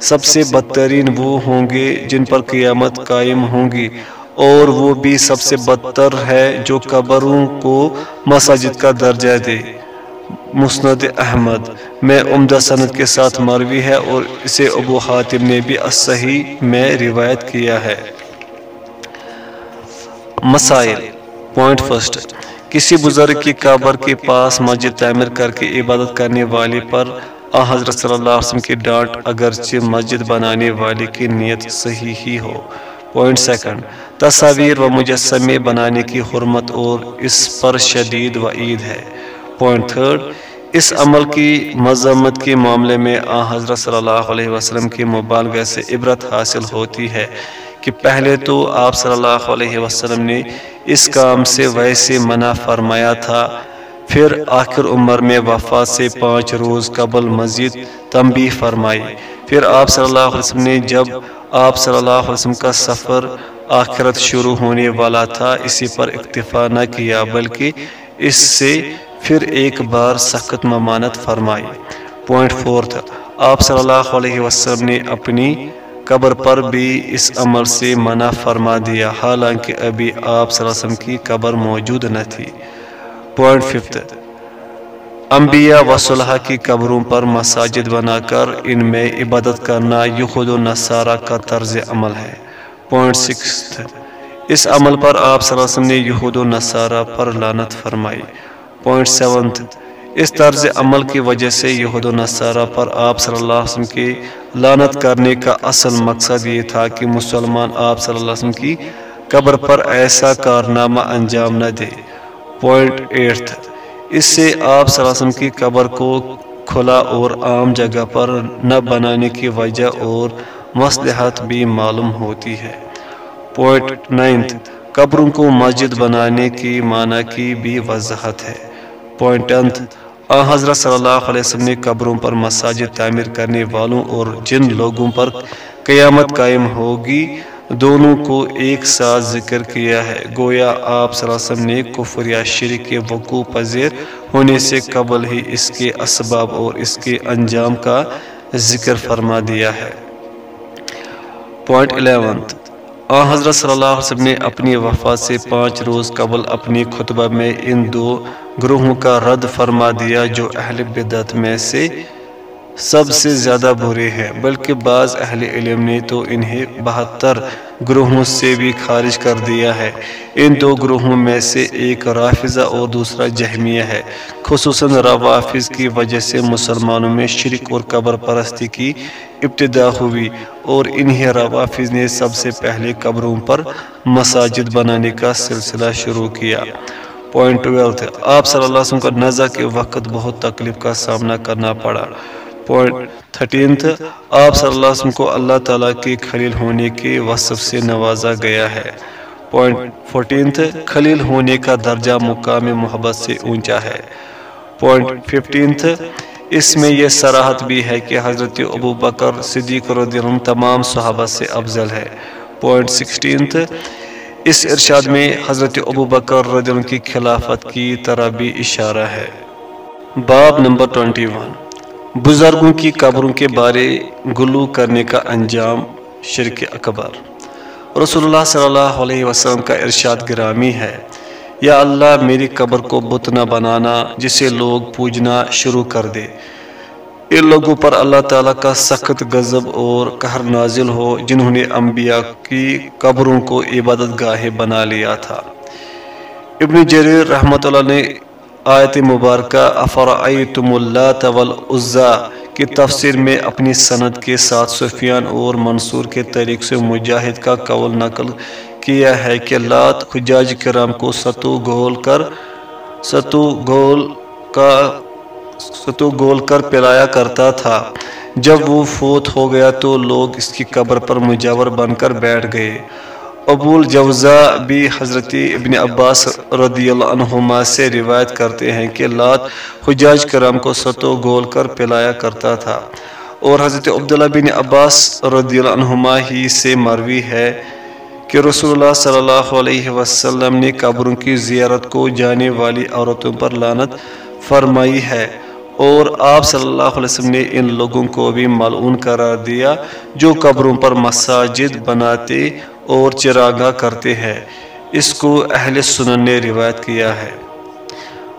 سب سے بدترین وہ ہوں گے جن پر قیامت قائم ہوں گی۔ اور وہ بھی سب سے بدتر ہے جو قبروں کو مساجد کا درجہ دے۔ مسند احمد، میں عمدہ سند کے ساتھ مروی ہے اور اسے ابو حاتم نے بھی صحیح میں روایت کیا ہے۔ مسائل پوائنٹ فرسٹ کسی بزرگ کی قبر کے پاس مسجد تعمیر کر کے عبادت کرنے والے پر آ حضرت صلی اللہ علیہ وسلم کی ڈانٹ اگرچہ مسجد بنانے والے کی نیت صحیح ہی ہو۔ پوائنٹ سیکنڈ تصاویر و مجسمے بنانے کی حرمت اور اس پر شدید و عید ہے پوائنٹ تھرڈ اس عمل کی مذمت کے معاملے میں آ حضرت صلی اللہ علیہ وسلم کی مبالغہ سے عبرت حاصل ہوتی ہے کہ پہلے تو آپ صلی اللہ علیہ وسلم نے اس کام سے ویسے منع فرمایا تھا، پھر آخر عمر میں وفات سے پانچ روز قبل مزید تنبیہ فرمائی۔ پھر آپ صلی اللہ علیہ وسلم نے جب آپ صلی اللہ علیہ وسلم کا سفر آخرت شروع ہونے والا تھا، اسی پر اکتفا نہ کیا، بلکہ اس سے پھر ایک بار سخت ممانت فرمائی۔ پوائنٹ فورتھ آپ صلی اللہ علیہ وسلم نے اپنی قبر پر بھی اس عمل سے منع فرما دیا، حالانکہ ابھی آپ صلی اللہ علیہ وسلم کی قبر موجود نہ تھی۔ پوائنٹ ففتھ انبیاء و صلحہ کی قبروں پر مساجد بنا کر ان میں عبادت کرنا یہود و نصارہ کا طرز عمل ہے۔ پوائنٹ سکس اس عمل پر آپ صلی اللہ علیہ وسلم نے یہود و نصارہ پر لانت فرمائی۔ پوائنٹ سیونتھ اس طرز عمل کی وجہ سے یہود و نصارہ پر آپ صلی اللہ علیہ وسلم کی لانت کرنے کا اصل مقصد یہ تھا کہ مسلمان آپ صلی اللہ علیہ وسلم کی قبر پر ایسا کارنامہ انجام نہ دے۔ پوائنٹ ایٹھ اس سے آپ صلی اللہ علیہ وسلم کی قبر کو کھلا اور عام جگہ پر نہ بنانے کی وجہ اور مصلحت بھی معلوم ہوتی ہے۔ پوائنٹ نائنتھ قبروں کو مسجد بنانے کی معنی کی بھی وضاحت ہے۔ پوائنٹ ٹینتھ آ، حضرت صلی اللہ علیہ وسلم نے قبروں پر مساجد تعمیر کرنے والوں اور جن لوگوں پر قیامت قائم ہوگی دونوں کو ایک ساتھ ذکر کیا ہے۔ گویا آپ صلی اللہ علیہ وسلم نے کفر یا شرک کے وقوع پذیر ہونے سے قبل ہی اس کے اسباب اور اس کے انجام کا ذکر فرما دیا ہے۔ پوائنٹ الیونتھ آ حضرت صلی اللہ علیہ وسلم نے اپنی وفات سے پانچ روز قبل اپنی خطبہ میں ان دو گروہوں کا رد فرما دیا جو اہل بدت میں سے سب سے زیادہ برے ہیں، بلکہ بعض اہل علم نے تو انہیں بہتر گروہوں سے بھی خارج کر دیا ہے۔ ان دو گروہوں میں سے ایک رافضہ اور دوسرا جہمیہ ہے۔ خصوصاً روافظ کی وجہ سے مسلمانوں میں شرک اور قبر پرستی کی ابتدا ہوئی اور انہیں روافظ نے سب سے پہلے قبروں پر مساجد بنانے کا سلسلہ شروع کیا۔ پوائنٹ ٹویلتھ، آپ صلی اللہ علیہ وسلم کو نزا کے وقت بہت تکلیف کا سامنا کرنا پڑا۔ تھرٹینتھ آپ صلی اللہ علیہ وسلم کو اللہ تعالیٰ کے خلیل ہونے کے وصف سے نوازا گیا ہے پوائنٹ فورٹینتھ خلیل ہونے کا درجہ مقام محبت سے اونچا ہے پوائنٹ ففٹینتھ اس میں یہ سراحت بھی ہے کہ حضرت ابو بکر صدیق رضی اللہ عنہ تمام صحابہ سے افضل ہے پوائنٹ سکسٹینتھ اس ارشاد میں حضرت ابو بکر رضی اللہ عنہ کی خلافت کی طرح بھی اشارہ ہے باب نمبر ٹوئنٹی ون بزرگوں کی قبروں کے بارے گلو کرنے کا انجام شرک اکبر۔ رسول اللہ صلی اللہ علیہ وسلم کا ارشاد گرامی ہے، یا اللہ میری قبر کو بت نہ بنانا، جسے لوگ پوجنا شروع کر دے۔ ان لوگوں پر اللہ تعالیٰ کا سخت غضب اور قہر نازل ہو، جنہوں نے انبیاء کی قبروں کو عبادت گاہیں بنا لیا تھا۔ ابن جریر رحمۃ اللہ نے آیت مبارکہ افرعیتم اللہ والعزا، کی تفسیر میں اپنی سند کے ساتھ سفیان اور منصور کے طریق سے مجاہد کا قول نقل کیا ہے کہ لات حجاج کرام کو ستو گول کر، ستو گول کا، ستو گول کر پلایا کرتا تھا۔ جب وہ فوت ہو گیا تو لوگ اس کی قبر پر مجاور بن کر بیٹھ گئے۔ ابو الجوزا بھی حضرت ابن عباس رضی اللہ عنہما سے روایت کرتے ہیں کہ لات حجاج کرام کو ستو گول کر پلایا کرتا تھا۔ اور حضرت عبداللہ بن عباس رضی اللہ عنہما ہی سے مروی ہے کہ رسول اللہ صلی اللہ علیہ وسلم نے قبروں کی زیارت کو جانے والی عورتوں پر لانت فرمائی ہے۔ اور آپ صلی اللہ علیہ وسلم نے ان لوگوں کو بھی ملعون قرار دیا جو قبروں پر مساجد بناتے اور چراغا کرتے ہیں۔ اس کو اہل سنن نے روایت کیا ہے۔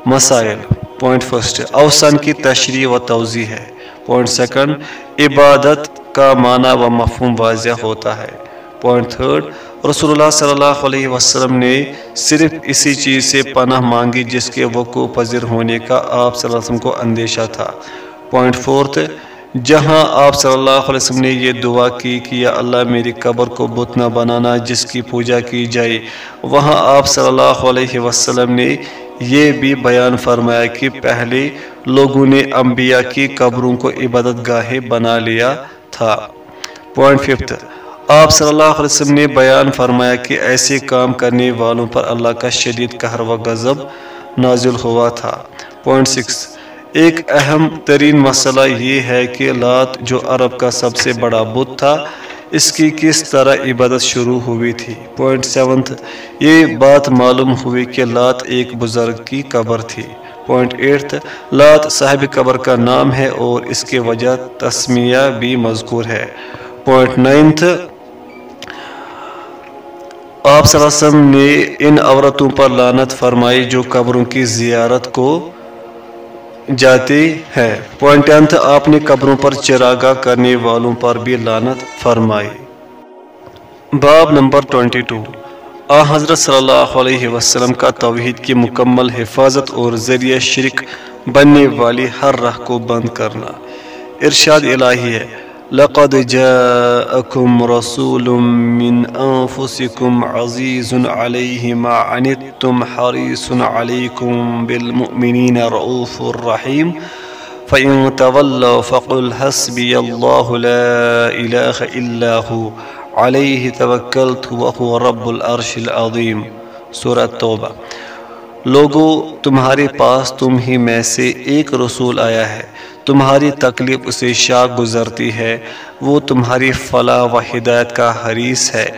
مسائل۔ پوائنٹ فرسٹ اوسن کی تشریح و توضیح ہے۔ پوائنٹ سیکنڈ عبادت کا معنی و مفہوم واضح ہوتا ہے۔ پوائنٹ تھرڈ رسول اللہ صلی اللہ علیہ وسلم نے صرف اسی چیز سے پناہ مانگی جس کے وقوع پذیر ہونے کا آپ صلی اللہ علیہ وسلم کو اندیشہ تھا۔ پوائنٹ فورتھ جہاں آپ صلی اللہ علیہ وسلم نے یہ دعا کی کہ یا اللہ میری قبر کو بت نہ بنانا جس کی پوجا کی جائے۔ وہاں آپ صلی اللہ علیہ وسلم نے یہ بھی بیان فرمایا کہ پہلے لوگوں نے انبیاء کی قبروں کو عبادت گاہیں بنا لیا تھا۔ پوائنٹ ففتھ آپ صلی اللہ علیہ وسلم نے بیان فرمایا کہ ایسے کام کرنے والوں پر اللہ کا شدید قہر و غضب نازل ہوا تھا۔ پوائنٹ سکس ایک اہم ترین مسئلہ یہ ہے کہ لات جو عرب کا سب سے بڑا بت تھا، اس کی کس طرح عبادت شروع ہوئی تھی؟ پوائنٹ سیونتھ یہ بات معلوم ہوئی کہ لات ایک بزرگ کی قبر تھی۔ پوائنٹ ایٹھ لات صاحب قبر کا نام ہے اور اس کے وجہ تسمیہ بھی مذکور ہے۔ پوائنٹ نائنتھ آپ صلی اللہ علیہ وسلم نے ان عورتوں پر لانت فرمائی جو قبروں کی زیارت کو جاتی ہے۔ پوائنٹ انت آپ نے قبروں پر چراغا کرنے والوں پر بھی لانت فرمائی۔ باب نمبر ٹوئنٹی ٹو۔ آ، حضرت صلی اللہ علیہ وسلم کا توحید کی مکمل حفاظت اور ذریعہ شرک بننے والی ہر راہ کو بند کرنا۔ ارشاد الہی ہے۔ لقد جاءكم رسول من أنفسكم عزيز عليه ما عنتم حريص عليكم بالمؤمنين رؤوف رحيم. فإن تولوا فقل حسبي الله لا إله إلا هو. عليه توكلت وهو رب العرش العظيم. سورة توبہ لوگو تمہارے پاس تم ہی میں سے ایک رسول آیا ہے تمہاری تکلیف اسے شاہ گزرتی ہے، وہ تمہاری فلاح و ہدایت کا حریث ہے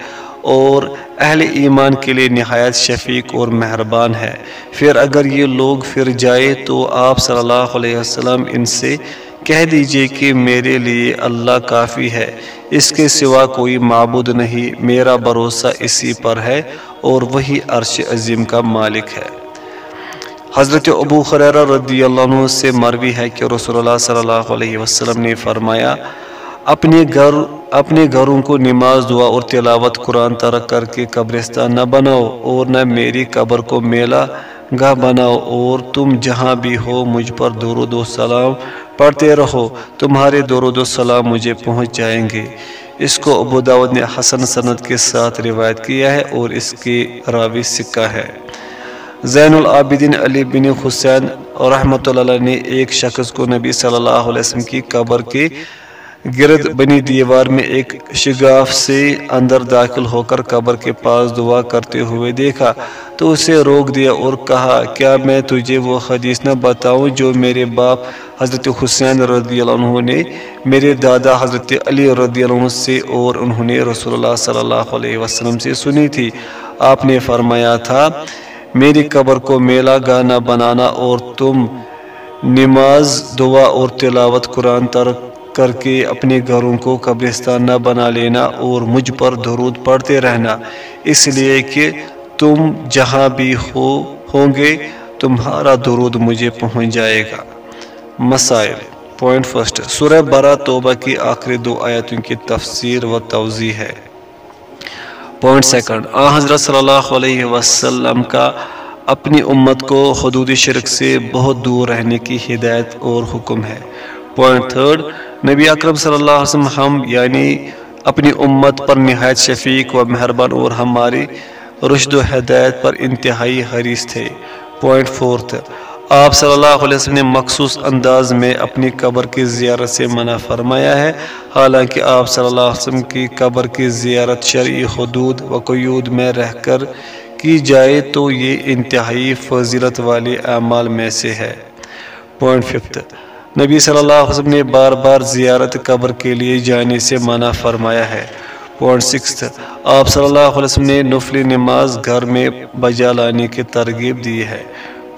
اور اہل ایمان کے لیے نہایت شفیق اور مہربان ہے۔ پھر اگر یہ لوگ پھر جائے تو آپ صلی اللہ علیہ وسلم ان سے کہہ دیجیے کہ میرے لیے اللہ کافی ہے، اس کے سوا کوئی معبود نہیں، میرا بھروسہ اسی پر ہے اور وہی عرش عظیم کا مالک ہے۔ حضرت ابو خریرہ رضی اللہ عنہ سے مروی ہے کہ رسول اللہ صلی اللہ علیہ وسلم نے فرمایا، اپنے گھر، اپنے گھروں کو نماز، دعا اور تلاوت قرآن ترک کر کے قبرستان نہ بناؤ اور نہ میری قبر کو میلا گاہ بناؤ اور تم جہاں بھی ہو مجھ پر درود و سلام پڑھتے رہو، تمہارے درود و سلام مجھے پہنچ جائیں گے۔ اس کو ابو داود نے حسن سند کے ساتھ روایت کیا ہے اور اس کی راوی سکہ ہے۔ زین العابدین علی بن حسین رحمۃ اللہ نے ایک شخص کو نبی صلی اللہ علیہ وسلم کی قبر کے گرد بنی دیوار میں ایک شگاف سے اندر داخل ہو کر قبر کے پاس دعا کرتے ہوئے دیکھا تو اسے روک دیا اور کہا، کیا میں تجھے وہ حدیث نہ بتاؤں جو میرے باپ حضرت حسین رضی اللہ عنہ نے میرے دادا حضرت علی رضی اللہ عنہ سے اور انہوں نے رسول اللہ صلی اللہ علیہ وسلم سے سنی تھی؟ آپ نے فرمایا تھا میری قبر کو میلا گانا بنانا اور تم نماز، دعا اور تلاوت قرآن ترک کر کے اپنے گھروں کو قبرستان نہ بنا لینا اور مجھ پر درود پڑھتے رہنا۔ اس لیے کہ تم جہاں بھی ہو، ہوں گے، تمہارا درود مجھے پہنچ جائے گا۔ مسائل۔ Point first. سورہ برا توبہ کی آخری دو آیتوں کی تفسیر و توضیح ہے۔ Point second. آ، حضرت صلی اللہ علیہ وسلم کا اپنی امت کو حدود شرک سے بہت دور رہنے کی ہدایت اور حکم ہے۔ پوائنٹ تھرڈ، نبی اکرم صلی اللہ علیہ وسلم ہم یعنی اپنی امت پر نہایت شفیق و مہربان اور ہماری رشد و ہدایت پر انتہائی حریص تھے۔ پوائنٹ فورتھ آپ صلی اللہ علیہ وسلم نے مخصوص انداز میں اپنی قبر کی زیارت سے منع فرمایا ہے۔ حالانکہ آپ صلی اللہ علیہ وسلم کی قبر کی زیارت شرعی حدود و قیود میں رہ کر کی جائے تو یہ انتہائی فضیلت والے اعمال میں سے ہے۔ پوائنٹ ففتھ، نبی صلی اللہ علیہ وسلم نے بار بار زیارت قبر کے لیے جانے سے منع فرمایا ہے۔ پوائنٹ سکس آپ صلی اللہ علیہ وسلم نے نفلی نماز گھر میں بجا لانے کی ترغیب دی ہے۔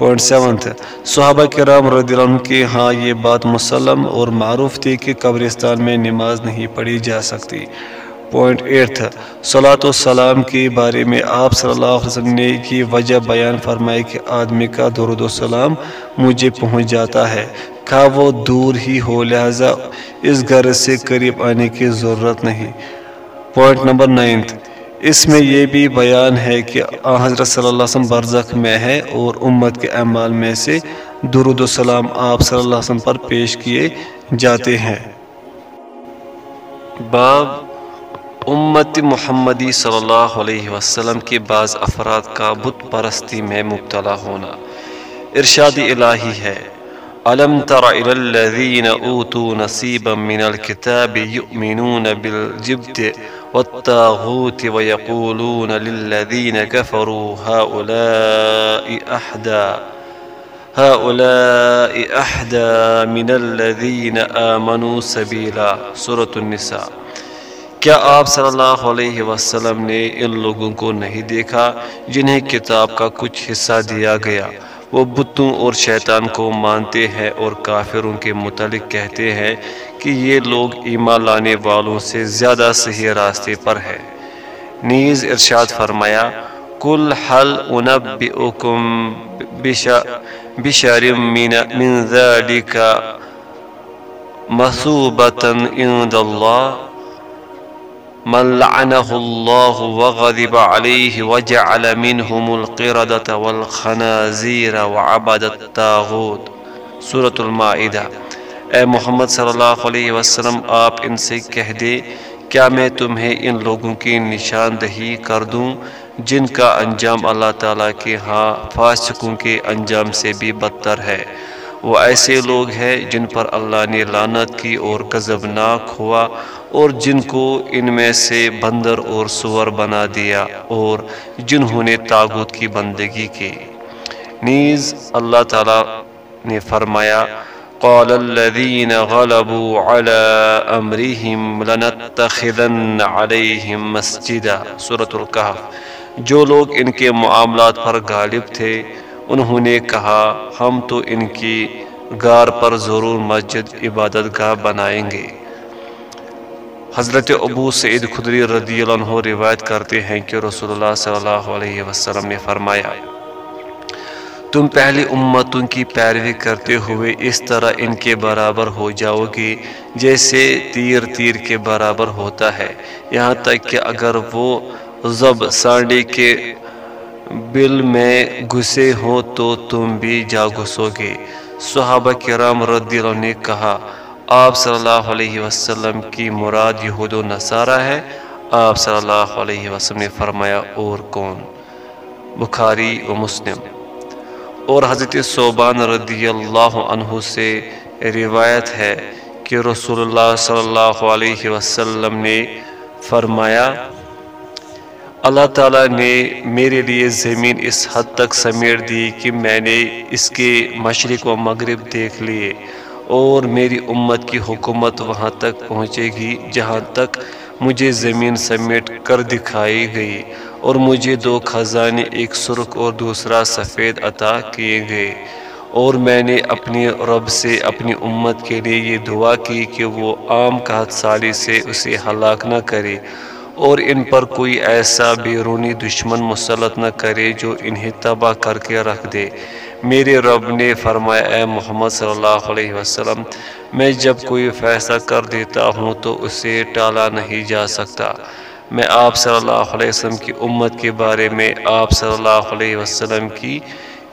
پوائنٹ سیونتھ صحابہ کرام رضی اللہ عنہ کی ہاں یہ بات مسلم اور معروف تھی کہ قبرستان میں نماز نہیں پڑھی جا سکتی۔ پوائنٹ ایٹ صلاۃ السلام کے بارے میں آپ صلی اللہ علیہ وسلم نے کی وجہ بیان فرمائی کہ آدمی کا درود و سلام مجھے پہنچ جاتا ہے۔ کھا وہ دور ہی ہو، لہذا اس گھر سے قریب آنے کی ضرورت نہیں۔ پوائنٹ نمبر نائنتھ اس میں یہ بھی بیان ہے کہ حضرت صلی اللہ علیہ وسلم برزخ میں ہے اور امت کے اعمال میں سے درود و سلام آپ صلی اللہ علیہ وسلم پر پیش کیے جاتے ہیں۔ باب امت محمدی صلی اللہ علیہ وسلم کے بعض افراد کا بت پرستی میں مبتلا ہونا۔ ارشاد الہی ہے۔ علم تر الى الذين اوتوا نصيبا من الكتاب يؤمنون بالجبت والطاغوت ويقولون للذين كفروا هؤلاء احدى هؤلاء احدى من الذين آمنوا سبيلا، سورة النساء۔ کیا آپ صلی اللہ علیہ وسلم نے ان لوگوں کو نہیں دیکھا جنہیں کتاب کا کچھ حصہ دیا گیا؟ وہ بتوں اور شیطان کو مانتے ہیں اور کافروں کے متعلق کہتے ہیں کہ یہ لوگ ایمان لانے والوں سے زیادہ صحیح راستے پر ہے نیز ارشاد فرمایا کل حل انبئکم بشر من ذالک مثوبتا عند اللہ۔ من لعنه الله وغضب عليه وجعل منهم القردة والخنازير وعبد التاغوت سورة المائدہ۔ اے محمد صلی اللہ علیہ وسلم، آپ ان سے کہہ دے، کیا میں تمہیں ان لوگوں کی نشاندہی کر دوں جن کا انجام اللہ تعالیٰ کے ہاں فاسقوں کے انجام سے بھی بدتر ہے؟ وہ ایسے لوگ ہیں جن پر اللہ نے لانت کی اور غضبناک ہوا اور جن کو ان میں سے بندر اور سور بنا دیا اور جنہوں نے تاغت کی بندگی کی۔ نیز اللہ تعالیٰ نے فرمایا قال الذين غلبوا على امرهم لنتخذن عليهم مسجدا. سورة القحف جو لوگ ان کے معاملات پر غالب تھے، انہوں نے کہا، ہم تو ان کی گار پر ضرور مسجد عبادت گاہ بنائیں گے۔ حضرت ابو سعید خدری رضی اللہ عنہ روایت کرتے ہیں کہ رسول اللہ صلی اللہ علیہ وسلم نے فرمایا تم پہلی امتوں کی پیروی کرتے ہوئے اس طرح ان کے برابر ہو جاؤ گے جیسے تیر تیر کے برابر ہوتا ہے۔ یہاں تک کہ اگر وہ زب سانڈے کے بل میں گھسے ہوں تو تم بھی جا گھسو گے۔ صحابہ کرام رضی اللہ نے کہا، آپ صلی اللہ علیہ وسلم کی مراد یہود و نصارہ ہے۔ آپ صلی اللہ علیہ وسلم نے فرمایا، اور کون؟ بخاری و مسلم۔ اور حضرت صوبان رضی اللہ عنہ سے روایت ہے کہ رسول اللہ صلی اللہ علیہ وسلم نے فرمایا، اللہ تعالیٰ نے میرے لیے زمین اس حد تک سمیٹ دی کہ میں نے اس کے مشرق و مغرب دیکھ لیے اور میری امت کی حکومت وہاں تک پہنچے گی جہاں تک مجھے زمین سمیٹ کر دکھائی گئی۔ اور مجھے دو خزانے، ایک سرخ اور دوسرا سفید عطا کیے گئے۔ اور میں نے اپنی رب سے، اپنی امت کے لیے یہ دعا کی کہ وہ عام قحط سالی سے اسے ہلاک نہ کرے اور ان پر کوئی ایسا بیرونی دشمن مسلط نہ کرے جو انہیں تباہ کر کے رکھ دے۔ میرے رب نے فرمایا، اے محمد صلی اللہ علیہ وسلم، میں جب کوئی فیصلہ کر دیتا ہوں تو اسے ٹالا نہیں جا سکتا۔ میں آپ صلی اللہ علیہ وسلم کی امت کے بارے میں آپ صلی اللہ علیہ وسلم کی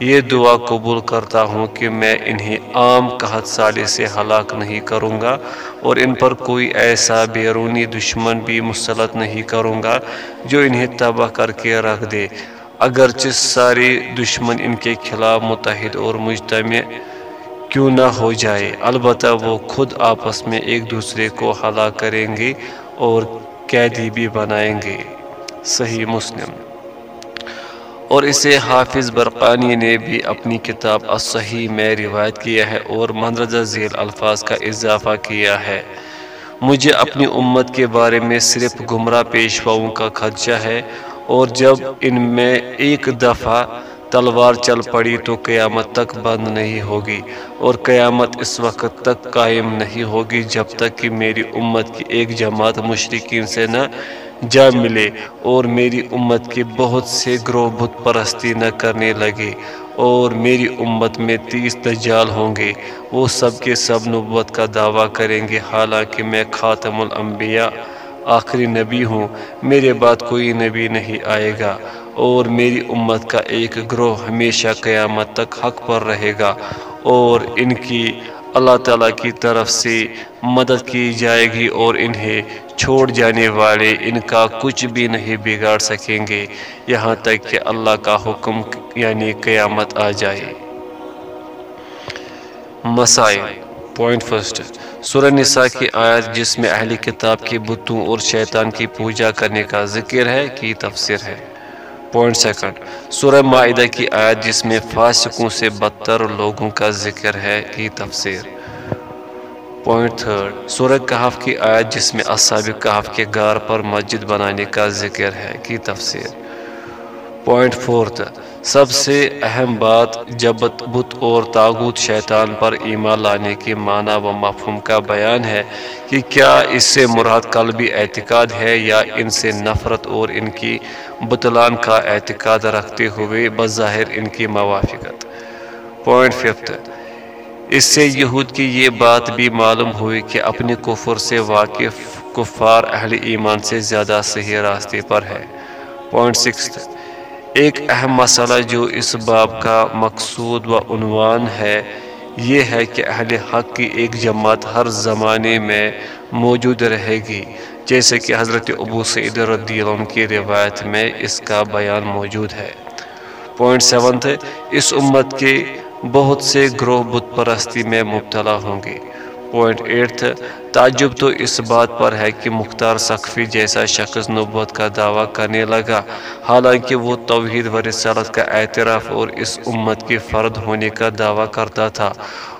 یہ دعا قبول کرتا ہوں کہ میں انہیں عام قحط سالے سے ہلاک نہیں کروں گا اور ان پر کوئی ایسا بیرونی دشمن بھی مسلط نہیں کروں گا جو انہیں تباہ کر کے رکھ دے۔ اگرچہ سارے دشمن ان کے خلاف متحد اور مجتمع کیوں نہ ہو جائے، البتہ وہ خود آپس میں ایک دوسرے کو ہلاک کریں گے اور قیدی بھی بنائیں گے۔ صحیح مسلم۔ اور اسے حافظ برقانی نے بھی اپنی کتاب الصحیح میں روایت کیا ہے اور مندرجہ ذیل الفاظ کا اضافہ کیا ہے۔ مجھے اپنی امت کے بارے میں صرف گمراہ پیشواؤں کا خدشہ ہے اور جب ان میں ایک دفعہ تلوار چل پڑی تو قیامت تک بند نہیں ہوگی اور قیامت اس وقت تک قائم نہیں ہوگی جب تک کہ میری امت کی ایک جماعت مشرقین سے نہ جا ملے اور میری امت کے بہت سے گروہ بت پرستی نہ کرنے لگے اور میری امت میں تیس دجال ہوں گے۔ وہ سب کے سب نبوت کا دعویٰ کریں گے۔ حالانکہ میں خاتم الانبیاء آخری نبی ہوں۔ میرے بعد کوئی نبی نہیں آئے گا۔ اور میری امت کا ایک گروہ ہمیشہ قیامت تک حق پر رہے گا اور ان کی اللہ تعالیٰ کی طرف سے مدد کی جائے گی اور انہیں چھوڑ جانے والے ان کا کچھ بھی نہیں بگاڑ سکیں گے۔ یہاں تک کہ اللہ کا حکم یعنی قیامت آ جائے۔ مسائل۔ Point first. سورہ نساء کی آیت جس میں اہلی کتاب کے بتوں اور شیطان کی پوجا کرنے کا ذکر ہے، کی تفسیر ہے۔ Point second. سورہ معاہدہ کی آیت جس میں فاسقوں سے بدتر لوگوں کا ذکر ہے کی تفسیر۔ Point third. سورہ کہف کی آیت جس میں اصحاب کہف کے گار پر مسجد بنانے کا ذکر ہے کی تفسیر۔ Point fourth. سب سے اہم بات جب بت اور تاغوت شیطان پر ایمان لانے کے معنی و مفہوم کا بیان ہے کہ کیا اس سے مراد قلبی اعتقاد ہے یا ان سے نفرت اور ان کی بطلان کا اعتقاد رکھتے ہوئے بظاہر ان کی موافقت؟ پوائنٹ ففتھ، اس سے یہود کی یہ بات بھی معلوم ہوئی کہ اپنے کفر سے واقف کفار اہل ایمان سے زیادہ صحیح راستے پر ہے پوائنٹ سکس ایک اہم مسئلہ جو اس باب کا مقصود و عنوان ہے، یہ ہے کہ اہل حق کی ایک جماعت ہر زمانے میں موجود رہے گی۔ جیسے کہ حضرت ابو سعید رضی اللہ عنہ کی روایت میں اس کا بیان موجود ہے۔ پوائنٹ سیونتھ، اس امت کے بہت سے گروہ بت پرستی میں مبتلا ہوں گے۔ پوائنٹ ایٹھ تعجب تو اس بات پر ہے کہ مختار سقفی جیسا شخص نبوت کا دعویٰ کرنے لگا، حالانکہ وہ توحید و رسالت کا اعتراف اور اس امت کے فرد ہونے کا دعویٰ کرتا تھا۔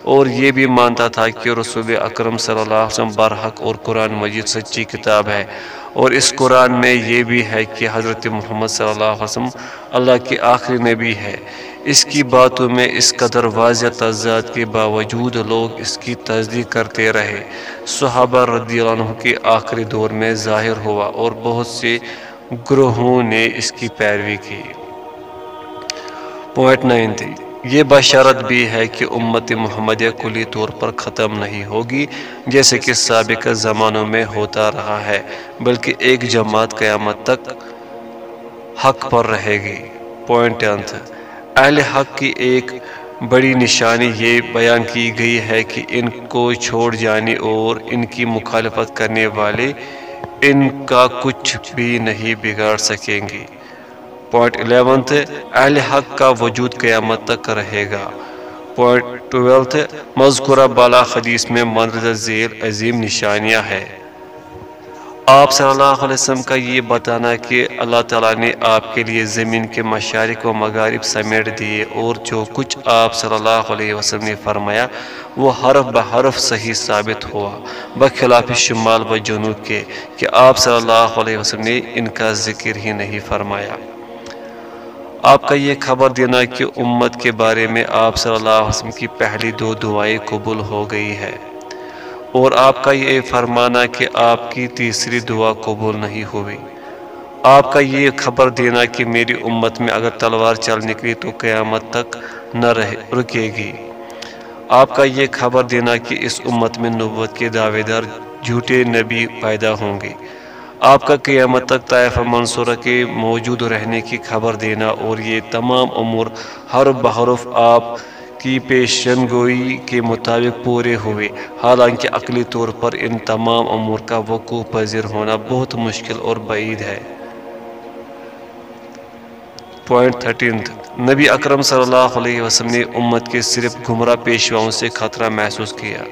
اور یہ بھی مانتا تھا کہ رسول اکرم صلی اللہ علیہ وسلم برحق اور قرآن مجید سچی کتاب ہے۔ اور اس قرآن میں یہ بھی ہے کہ حضرت محمد صلی اللہ علیہ وسلم اللہ کی آخری نبی ہے۔ اس کی باتوں میں اس قدر واضح تضاد کے باوجود لوگ اس کی تصدیق کرتے رہے۔ صحابہ رضی اللہ عنہ کے آخری دور میں ظاہر ہوا اور بہت سے گروہوں نے اس کی پیروی کی۔ پوائنٹ نائن تھی یہ بشارت بھی ہے کہ امت محمدیہ کلی طور پر ختم نہیں ہوگی، جیسے کہ سابق زمانوں میں ہوتا رہا ہے، بلکہ ایک جماعت قیامت تک حق پر رہے گی۔ پوائنٹ اہل حق کی ایک بڑی نشانی یہ بیان کی گئی ہے کہ ان کو چھوڑ جانے اور ان کی مخالفت کرنے والے ان کا کچھ بھی نہیں بگاڑ سکیں گے۔ پوائنٹ الیونتھ اہل حق کا وجود قیامت تک رہے گا. پوائنٹ ٹویلتھ مذکورہ بالا حدیث میں مندرجہ ذیل عظیم نشانیاں ہیں. آپ صلی اللہ علیہ وسلم کا یہ بتانا کہ اللہ تعالیٰ نے آپ کے لیے زمین کے مشارق و مغارب سمیٹ دیے اور جو کچھ آپ صلی اللہ علیہ وسلم نے فرمایا وہ حرف بحرف صحیح ثابت ہوا. بخلاف شمال و جنوب کے کہ آپ صلی اللہ علیہ وسلم نے ان کا ذکر ہی نہیں فرمایا. آپ کا یہ خبر دینا کہ امت کے بارے میں آپ صلی اللہ علیہ وسلم کی پہلی دو دعائیں قبول ہو گئی ہے اور آپ کا یہ فرمانا کہ آپ کی تیسری دعا قبول نہیں ہوئی۔ آپ کا یہ خبر دینا کہ میری امت میں اگر تلوار چل نکلی تو قیامت تک نہ رہ، رکے گی۔ آپ کا یہ خبر دینا کہ اس امت میں نبوت کے دعوے دار جھوٹے نبی پیدا ہوں گے۔ آپ کا قیامت تک طائفہ منصورہ کے موجود رہنے کی خبر دینا اور یہ تمام امور ہر بحرف آپ کی پیشن گوئی کے مطابق پورے ہوئے۔ حالانکہ عقلی طور پر ان تمام امور کا وقوع پذیر ہونا بہت مشکل اور بعید ہے۔ پوائنٹ تھرٹینتھ، نبی اکرم صلی اللہ علیہ وسلم نے امت کے صرف گمراہ پیشواؤں سے خطرہ محسوس کیا۔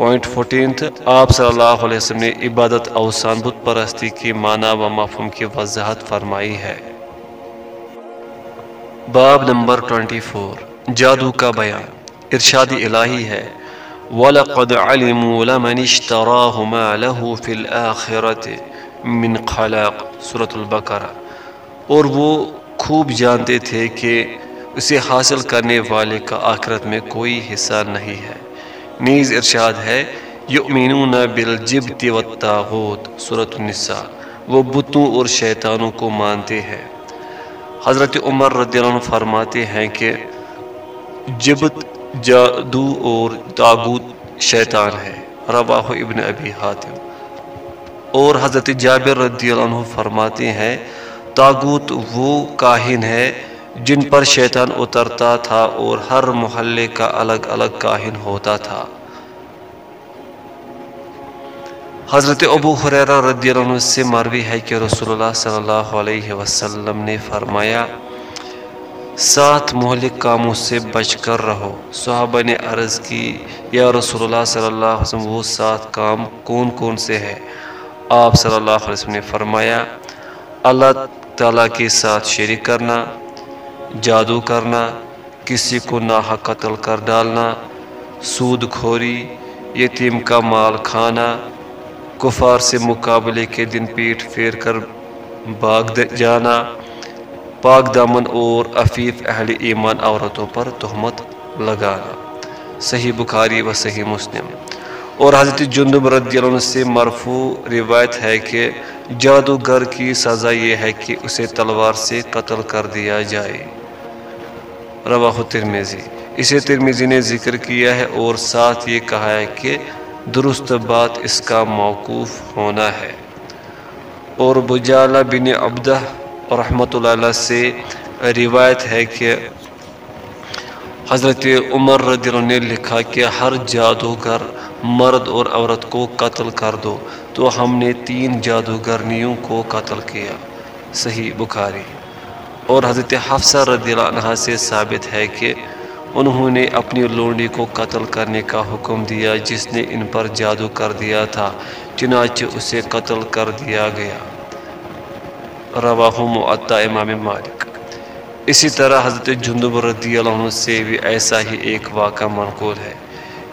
پوائنٹ فورٹینتھ آپ صلی اللہ علیہ وسلم نے عبادت اوسان بت پرستی کی معنی و مفہوم کی وضاحت فرمائی ہے۔ باب نمبر ٹوینٹی فور، جادو کا بیان۔ ارشاد الہی ہے۔ وَلَقَدْ عَلِمُوا لَمَنِ اشْتَرَاهُ مَا لَهُ فِي الْآخِرَةِ مِنْ خَلَاق۔ سورة البقرہ۔ اور وہ خوب جانتے تھے کہ اسے حاصل کرنے والے کا آخرت میں کوئی حصہ نہیں ہے۔ نیز ارشاد ہے، یؤمنون بالجبت والتاغوت سورة النساء۔ وہ بتوں اور شیطانوں کو مانتے ہیں۔ حضرت عمر رضی اللہ عنہ فرماتے ہیں کہ جبت، جادو اور تاغوت شیطان ہے۔ رواہ ابن ابی حاتم۔ اور حضرت جابر رضی اللہ عنہ فرماتے ہیں تاغوت وہ کاہن ہے جن پر شیطان اترتا تھا اور ہر محلے کا الگ الگ کاہن ہوتا تھا۔ حضرت ابو حریرہ رضی اللہ عنہ سے مروی ہے کہ رسول اللہ صلی اللہ علیہ وسلم نے فرمایا، سات مہلک کاموں سے بچ کر رہو۔ صحابہ نے عرض کی، یا رسول اللہ صلی اللہ علیہ وسلم، وہ سات کام کون کون سے ہیں؟ آپ صلی اللہ علیہ وسلم نے فرمایا، اللہ تعالیٰ کے ساتھ شریک کرنا جادو کرنا، کسی کو ناحا قتل کر ڈالنا، سود کھوری، یتیم کا مال کھانا، کفار سے مقابلے کے دن پیٹ پھیر کر باغ جانا، پاک دامن اور عفیف اہل ایمان عورتوں پر تہمت لگانا۔ صحیح بخاری و صحیح مسلم۔ اور حضرت جندب رضی اللہ عنہ سے مرفوع روایت ہے کہ جادوگر کی سزا یہ ہے کہ اسے تلوار سے قتل کر دیا جائے۔ رواہ ترمیزی اسے ترمیزی نے ذکر کیا ہے اور ساتھ یہ کہا ہے کہ درست بات اس کا موقوف ہونا ہے۔ اور بجالہ بن عبدہ رحمۃ اللہ علیہ سے روایت ہے کہ حضرت عمر رضی اللہ نے لکھا کہ ہر جادوگر مرد اور عورت کو قتل کر دو، تو ہم نے تین جادوگرنیوں کو قتل کیا۔ صحیح بخاری۔ اور حضرت حفصہ رضی اللہ عنہ سے ثابت ہے کہ انہوں نے اپنی لونڈی کو قتل کرنے کا حکم دیا، جس نے ان پر جادو کر دیا تھا، چنانچہ اسے قتل کر دیا گیا۔ رواہ معطا امام مالک۔ اسی طرح حضرت جندب رضی اللہ عنہ سے بھی ایسا ہی ایک واقعہ منقول ہے۔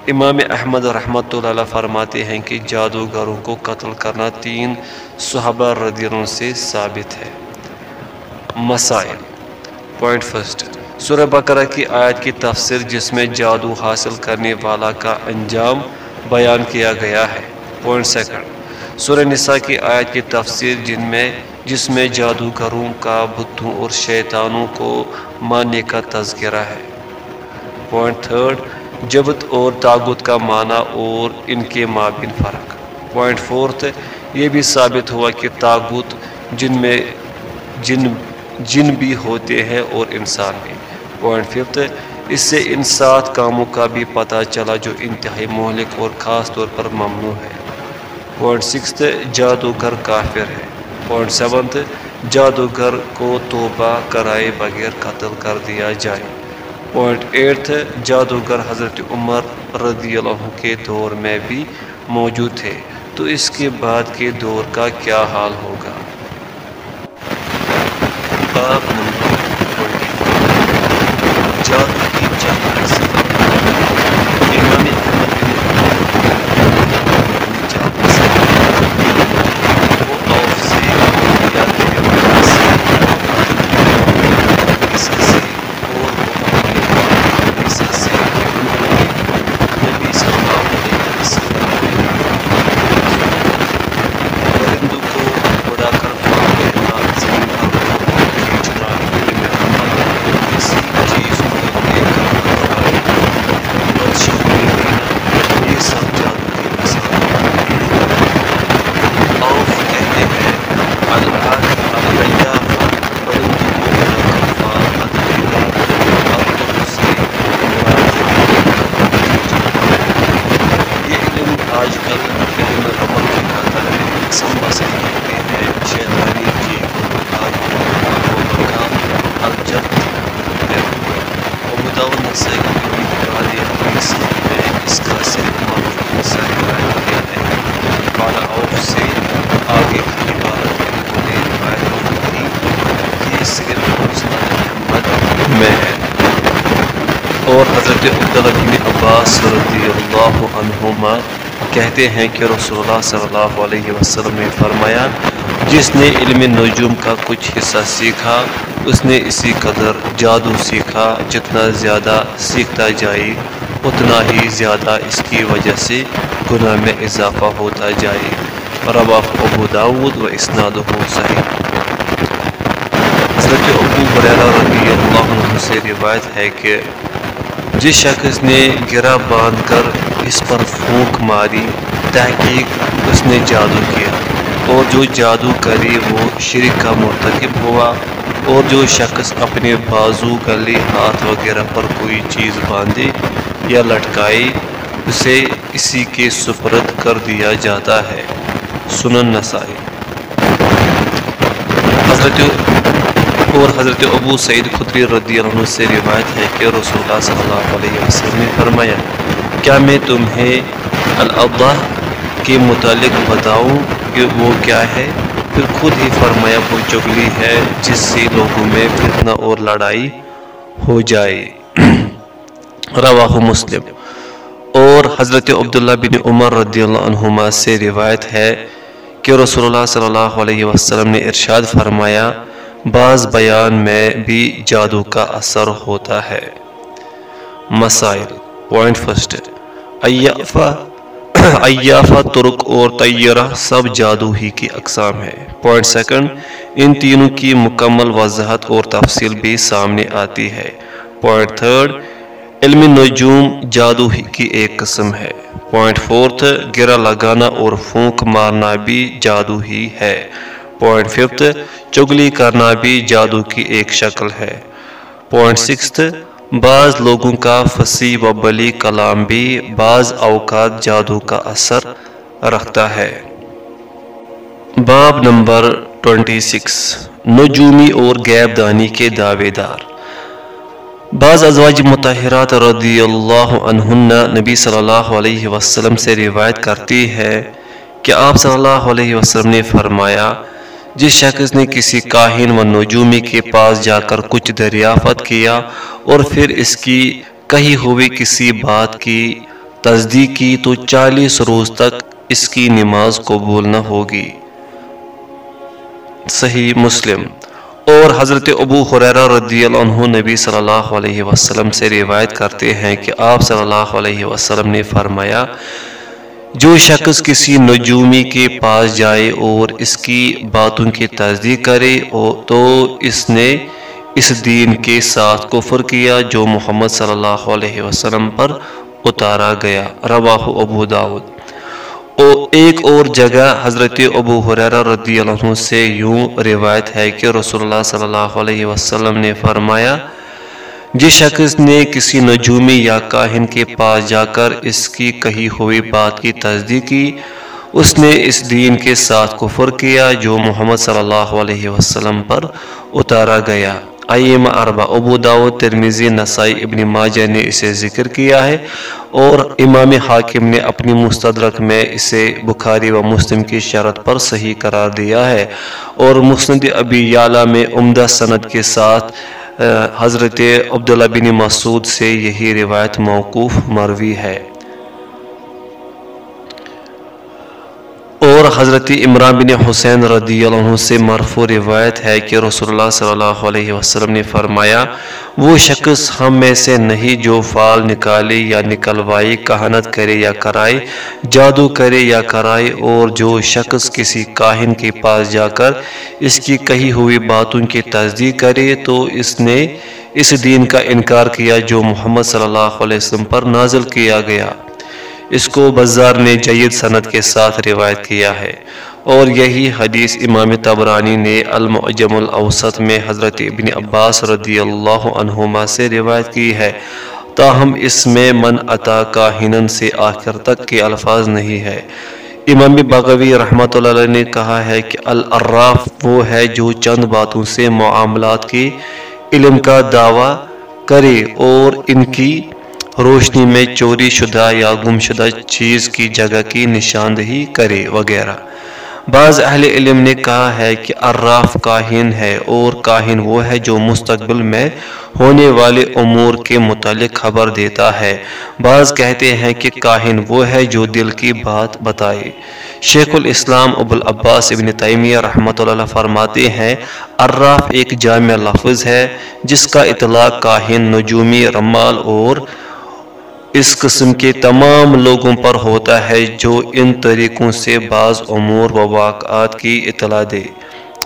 امام احمد رحمۃ اللہ فرماتے ہیں کہ جادوگروں کو قتل کرنا تین صحابہ رضی اللہ عنہ سے ثابت ہے۔ مسائل۔ پوائنٹ فرسٹ سورہ بقرہ کی آیت کی تفسیر جس میں جادو حاصل کرنے والا کا انجام بیان کیا گیا ہے۔ پوائنٹ سیکنڈ سورہ نساء کی آیت کی تفسیر جن میں، جس میں جادوگروں کا، بتوں اور شیطانوں کو ماننے کا تذکرہ ہے۔ پوائنٹ تھرڈ جبت اور تاغت کا معنی اور ان کے مابین فرق۔ پوائنٹ فورتھ یہ بھی ثابت ہوا کہ تاغت جن میں، جن جن بھی ہوتے ہیں اور انسان بھی۔ پوائنٹ ففتھ اس سے ان سات کاموں کا بھی پتہ چلا جو انتہائی مہلک اور خاص طور پر ممنوع ہے۔ پوائنٹ سکس جادوگر کافر ہے پوائنٹ سیونتھ جادوگر کو توبہ کرائے بغیر قتل کر دیا جائے۔ پوائنٹ ایٹھ جادوگر حضرت عمر رضی اللہ کے دور میں بھی موجود تھے۔ تو اس کے بعد کے دور کا کیا حال ہوگا؟ باب کہتے ہیں کہ رسول اللہ صلی اللہ علیہ وسلم نے فرمایا، جس نے علم نجوم کا کچھ حصہ سیکھا، اس نے اسی قدر جادو سیکھا، جتنا زیادہ سیکھتا جائے، اتنا ہی زیادہ اس کی وجہ سے گناہ میں اضافہ ہوتا جائے۔ روا ابو داود و اسناد ہو صحیح۔ حضرت ابو بریرہ رضی اللہ عنہ سے روایت ہے کہ جس شخص نے گرا باندھ کر اس پر پھونک ماری، تحقیق اس نے جادو کیا۔ اور جو جادو کری وہ شرک کا مرتکب ہوا۔ اور جو شخص اپنے بازو گلے ہاتھ وغیرہ پر کوئی چیز باندھے یا لٹکائے، اسے اسی کے سپرد کر دیا جاتا ہے۔ سنن نسائی۔ حضرت اور حضرت ابو سعید خدری رضی اللہ عنہ سے روایت ہے کہ رسول اللہ صلی اللہ علیہ وسلم نے فرمایا کیا میں تمہیں الاباہ کے متعلق بتاؤں کہ وہ کیا ہے؟ پھر خود ہی فرمایا، وہ چگلی ہے جس سے لوگوں میں فتنہ اور لڑائی ہو جائے۔ رواہ مسلم۔ اور حضرت عبداللہ بن عمر رضی اللہ عنہما سے روایت ہے کہ رسول اللہ صلی اللہ علیہ وسلم نے ارشاد فرمایا، بعض بیان میں بھی جادو کا اثر ہوتا ہے۔ مسائل۔ Point first. ایافہ ترک اور طیرہ سب جادو ہی کی اقسام ہے۔ پوائنٹ سیکنڈ ان تینوں کی مکمل وضاحت اور تفصیل بھی سامنے آتی ہے۔ پوائنٹ تھرڈ علم نجوم جادو ہی کی ایک قسم ہے۔ پوائنٹ فورتھ گرا لگانا اور پھونک مارنا بھی جادو ہی ہے۔ پوائنٹ ففتھ چگلی کرنا بھی جادو کی ایک شکل ہے۔ پوائنٹ سکس بعض لوگوں کا فصیح و بلی کلام بھی بعض اوقات جادو کا اثر رکھتا ہے۔ باب نمبر ٹوینٹی سکس، نجومی اور غیب دانی کے دعوے دار۔ بعض ازواج متحرات رضی اللہ عنہن نبی صلی اللہ علیہ وسلم سے روایت کرتی ہے کہ آپ صلی اللہ علیہ وسلم نے فرمایا جس شخص نے کسی کاہن و نجومی کے پاس جا کر کچھ دریافت کیا اور پھر اس کی کہی ہوئی کسی بات کی تصدیق کی، تو چالیس روز تک اس کی نماز قبول نہ ہوگی۔ صحیح مسلم۔ اور حضرت ابو خریرہ رضی اللہ عنہ نبی صلی اللہ علیہ وسلم سے روایت کرتے ہیں کہ آپ صلی اللہ علیہ وسلم نے فرمایا جو شخص کسی نجومی کے پاس جائے اور اس کی باتوں کی تصدیق کرے تو اس نے اس دین کے ساتھ کفر کیا جو محمد صلی اللہ علیہ وسلم پر اتارا گیا۔ رواہ ابو داود۔ ایک اور جگہ حضرت ابو حریرہ رضی اللہ عنہ سے یوں روایت ہے کہ رسول اللہ صلی اللہ علیہ وسلم نے فرمایا جس شخص نے کسی نجومی یا کاہن کے پاس جا کر اس کی کہی ہوئی بات کی تصدیق کی، اس نے اس دین کے ساتھ کفر کیا جو محمد صلی اللہ علیہ وسلم پر اتارا گیا۔ ائمہ اربع ابو داود ترمیزی نسائی، ابن ماجہ نے اسے ذکر کیا ہے اور امام حاکم نے اپنی مستدرک میں اسے بخاری و مسلم کی شرط پر صحیح قرار دیا ہے اور مسند ابی یالا میں عمدہ سند کے ساتھ حضرت عبداللہ بن مسعود سے یہی روایت موقوف مروی ہے۔ اور حضرت عمران بن حسین رضی اللہ عنہ سے مرفوع روایت ہے کہ رسول اللہ صلی اللہ علیہ وسلم نے فرمایا، وہ شخص ہم میں سے نہیں جو فال نکالے یا نکلوائے، کہانت کرے یا کرائے، جادو کرے یا کرائے، اور جو شخص کسی کاہن کے پاس جا کر اس کی کہی ہوئی باتوں کی تصدیق کرے تو اس نے اس دین کا انکار کیا جو محمد صلی اللہ علیہ وسلم پر نازل کیا گیا۔ اس کو بزار نے جید سند کے ساتھ روایت کیا ہے۔ اور یہی حدیث امام تبرانی نے المعجم الاوسط میں حضرت ابن عباس رضی اللہ عنہما سے روایت کی ہے۔ تاہم اس میں من عطا کاہنن سے آخر تک کے الفاظ نہیں ہے۔ امام بغوی رحمۃ اللہ علیہ نے کہا ہے کہ العراف وہ ہے جو چند باتوں سے معاملات کے علم کا دعویٰ کرے اور ان کی روشنی میں چوری شدہ یا گم شدہ چیز کی جگہ کی نشاندہی کرے وغیرہ۔ بعض اہل علم نے کہا ہے کہ عراف کاہن ہے اور کاہن وہ ہے جو مستقبل میں ہونے والے امور کے متعلق خبر دیتا ہے۔ بعض کہتے ہیں کہ کاہن وہ ہے جو دل کی بات بتائے۔ شیخ الاسلام ابو العباس ابن تیمیہ رحمۃ اللہ فرماتے ہیں، عراف ایک جامع لفظ ہے جس کا اطلاع کاہن، نجومی، رمال اور اس قسم کے تمام لوگوں پر ہوتا ہے جو ان طریقوں سے بعض امور و واقعات کی اطلاع دے۔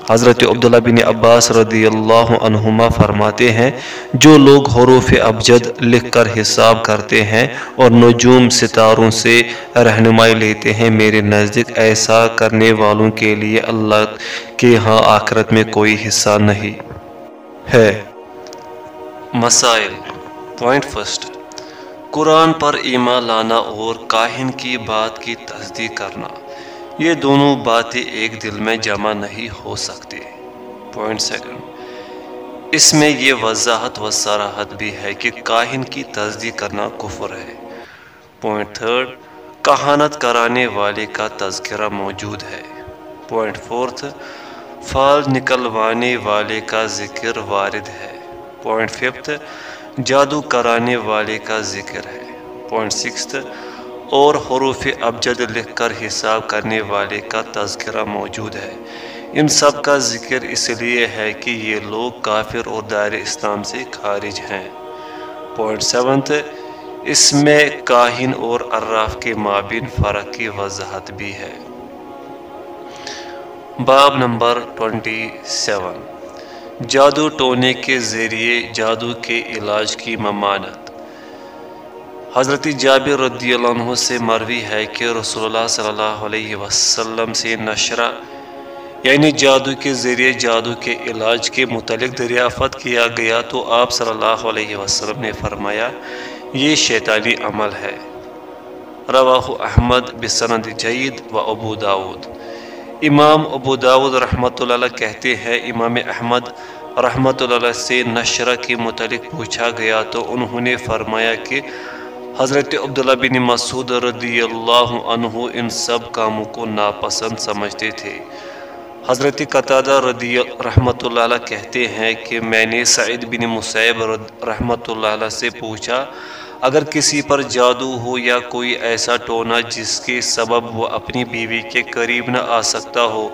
حضرت عبداللہ بن عباس رضی اللہ عنہما فرماتے ہیں، جو لوگ حروف ابجد لکھ کر حساب کرتے ہیں اور نجوم ستاروں سے رہنمائی لیتے ہیں، میرے نزدیک ایسا کرنے والوں کے لیے اللہ کے ہاں آخرت میں کوئی حصہ نہیں ہے۔ مسائل، پوائنٹ فرسٹ قرآن پر ایمان لانا اور کاہن کی بات کی تصدیق کرنا، یہ دونوں باتیں ایک دل میں جمع نہیں ہو سکتی۔ پوائنٹ سیکنڈ اس میں یہ وضاحت و سراحت بھی ہے کہ کاہن کی تصدیق کرنا کفر ہے۔ پوائنٹ تھرڈ کہانت کرانے والے کا تذکرہ موجود ہے۔ پوائنٹ فورتھ فال نکلوانے والے کا ذکر وارد ہے۔ پوائنٹ ففتھ جادو کرانے والے کا ذکر ہے۔ پوائنٹ سکس اور حروف ابجد لکھ کر حساب کرنے والے کا تذکرہ موجود ہے۔ ان سب کا ذکر اس لیے ہے کہ یہ لوگ کافر اور دائر اسلام سے خارج ہیں۔ پوائنٹ سیونتھ اس میں کاہن اور عراف کے مابین فرق کی وضاحت بھی ہے۔ باب نمبر ٹوینٹی سیون جادو ٹونے کے ذریعے جادو کے علاج کی ممانت حضرت جابر رضی اللہ عنہ سے مروی ہے کہ رسول اللہ صلی اللہ علیہ وسلم سے نشرہ یعنی جادو کے ذریعے جادو کے علاج کے متعلق دریافت کیا گیا تو آپ صلی اللہ علیہ وسلم نے فرمایا، یہ شیطانی عمل ہے۔ رواہ احمد بسند جید و ابو داود۔ امام ابو داود رحمۃ اللہ کہتے ہیں، امام احمد رحمۃ اللہ سے نشرہ کے متعلق پوچھا گیا تو انہوں نے فرمایا کہ حضرت عبداللہ بن مسعود رضی اللہ عنہ ان سب کاموں کو ناپسند سمجھتے تھے۔ حضرت قطادہ رضی رحمۃ اللہ کہتے ہیں کہ میں نے سعید بن مصعب رحمۃ اللہ سے پوچھا اگر کسی پر جادو ہو یا کوئی ایسا ٹونا جس کے سبب وہ اپنی بیوی کے قریب نہ آ سکتا ہو،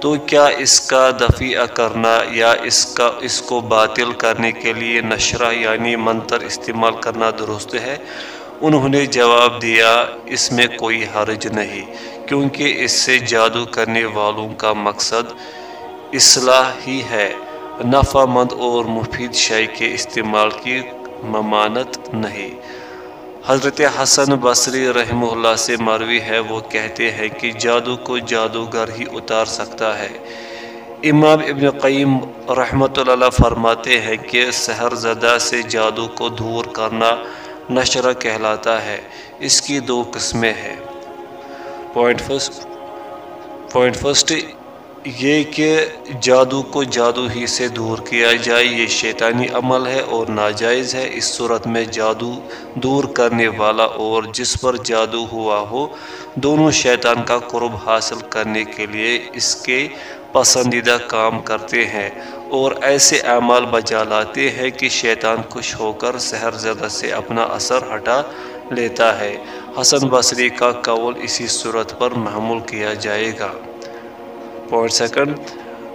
تو کیا اس کا دفیع کرنا یا اس کا، اس کو باطل کرنے کے لیے نشرہ یعنی منتر استعمال کرنا درست ہے؟ انہوں نے جواب دیا، اس میں کوئی حرج نہیں، کیونکہ اس سے جادو کرنے والوں کا مقصد اصلاح ہی ہے، نفع مند اور مفید شے کے استعمال کی ممانت نہیں۔ حضرت حسن بصری رحمہ اللہ سے مروی ہے، وہ کہتے ہیں کہ جادو کو جادوگر ہی اتار سکتا ہے۔ امام ابن قیم رحمۃ اللہ فرماتے ہیں کہ سحر زدہ سے جادو کو دور کرنا نشرہ کہلاتا ہے، اس کی دو قسمیں ہیں۔ پوائنٹ فرسٹ پوائنٹ فرسٹ یہ کہ جادو کو جادو ہی سے دور کیا جائے، یہ شیطانی عمل ہے اور ناجائز ہے۔ اس صورت میں جادو دور کرنے والا اور جس پر جادو ہوا ہو، دونوں شیطان کا قرب حاصل کرنے کے لیے اس کے پسندیدہ کام کرتے ہیں اور ایسے اعمال بجا لاتے ہیں کہ شیطان خوش ہو کر سحر زدہ سے اپنا اثر ہٹا لیتا ہے۔ حسن بصری کا قول اسی صورت پر محمول کیا جائے گا۔ پوائنٹ سیکنڈ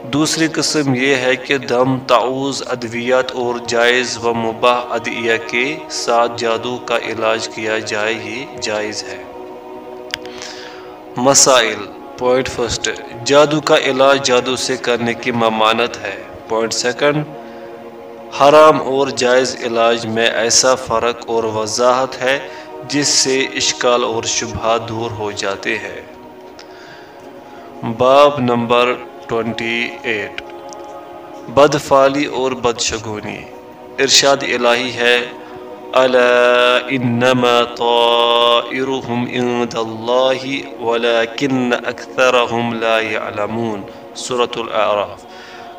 دوسری قسم یہ ہے کہ دم تعوض ادویات اور جائز و مباح ادعیہ کے ساتھ جادو کا علاج کیا جائے یہ جائز ہے۔ مسائل۔ پوائنٹ فرسٹ جادو کا علاج جادو سے کرنے کی ممانت ہے۔ پوائنٹ سیکنڈ حرام اور جائز علاج میں ایسا فرق اور وضاحت ہے جس سے اشکال اور شبہات دور ہو جاتے ہیں۔ باب نمبر ٹونٹی ایٹ بدفالی اور بدشگونی۔ ارشاد الہی ہے انما طائرهم عند الله ولكن اکثرهم لا يعلمون سورة الاعراف۔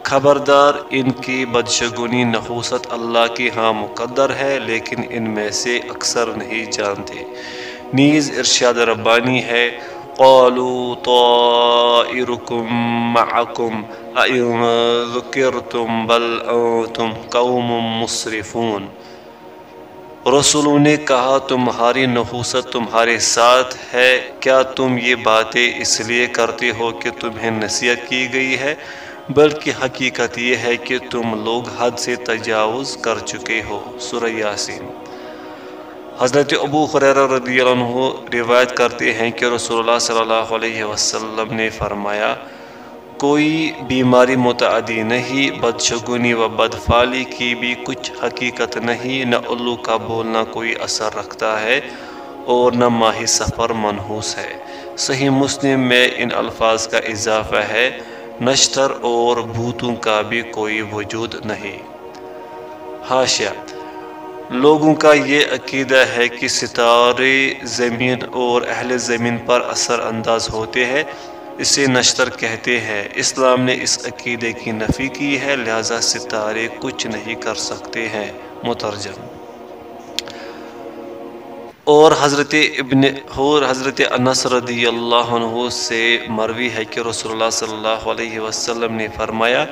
خبردار، ان کی بدشگونی نحوست اللہ کی ہاں مقدر ہے، لیکن ان میں سے اکثر نہیں جانتے۔ نیز ارشاد ربانی ہے قالوا طائركم معكم أئن ذكرتم بل أنتم قوم مصرفون رسولوں نے کہا، تمہاری نحوست تمہارے ساتھ ہے۔ کیا تم یہ باتیں اس لیے کرتے ہو کہ تمہیں نصیحت کی گئی ہے؟ بلکہ حقیقت یہ ہے کہ تم لوگ حد سے تجاوز کر چکے ہو۔ سورہ یاسین۔ حضرت ابو خریر رضی اللہ عنہ روایت کرتے ہیں کہ رسول اللہ صلی اللہ علیہ وسلم نے فرمایا، کوئی بیماری متعدی نہیں، بدشگونی و بدفالی کی بھی کچھ حقیقت نہیں، نہ الو کا بولنا کوئی اثر رکھتا ہے اور نہ ماہی سفر منحوس ہے۔ صحیح مسلم میں ان الفاظ کا اضافہ ہے، نشتر اور بھوتوں کا بھی کوئی وجود نہیں۔ حاشیہ لوگوں کا یہ عقیدہ ہے کہ ستارے زمین اور اہل زمین پر اثر انداز ہوتے ہیں، اسے نشتر کہتے ہیں۔ اسلام نے اس عقیدے کی نفی کی ہے، لہذا ستارے کچھ نہیں کر سکتے ہیں۔ مترجم۔ اور حضرت ابن، اور حضرت انس رضی اللہ عنہ سے مروی ہے کہ رسول اللہ صلی اللہ علیہ وسلم نے فرمایا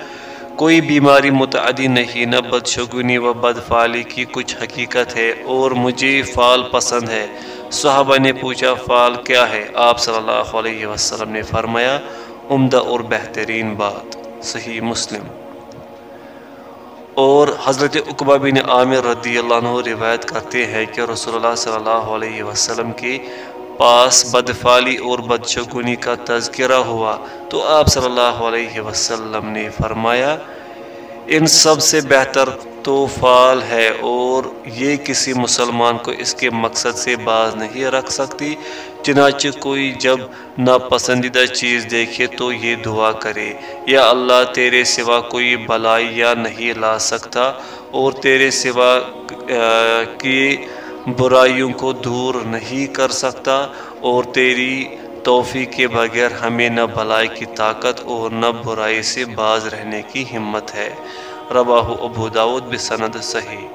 کوئی بیماری متعدی نہیں، نہ بدشگونی و بدفالی کی کچھ حقیقت ہے اور مجھے فال پسند ہے۔ صحابہ نے پوچھا فال کیا ہے؟ آپ صلی اللہ علیہ وسلم نے فرمایا، عمدہ اور بہترین بات، صحیح مسلم۔ اور حضرت اقبا بن عامر رضی اللہ عنہ روایت کرتے ہیں کہ رسول اللہ صلی اللہ علیہ وسلم کی پاس بدفالی اور بدشگونی کا تذکرہ ہوا تو آپ صلی اللہ علیہ وسلم نے فرمایا، ان سب سے بہتر تو فال ہے اور یہ کسی مسلمان کو اس کے مقصد سے باز نہیں رکھ سکتی، چنانچہ کوئی جب ناپسندیدہ چیز دیکھے تو یہ دعا کرے، یا اللہ تیرے سوا کوئی بلائی یا نہیں لا سکتا اور تیرے سوا کی برائیوں کو دور نہیں کر سکتا اور تیری توفیق کے بغیر ہمیں نہ بلائی کی طاقت اور نہ برائی سے باز رہنے کی ہمت ہے۔ رواہ ابو داود بسند صحیح۔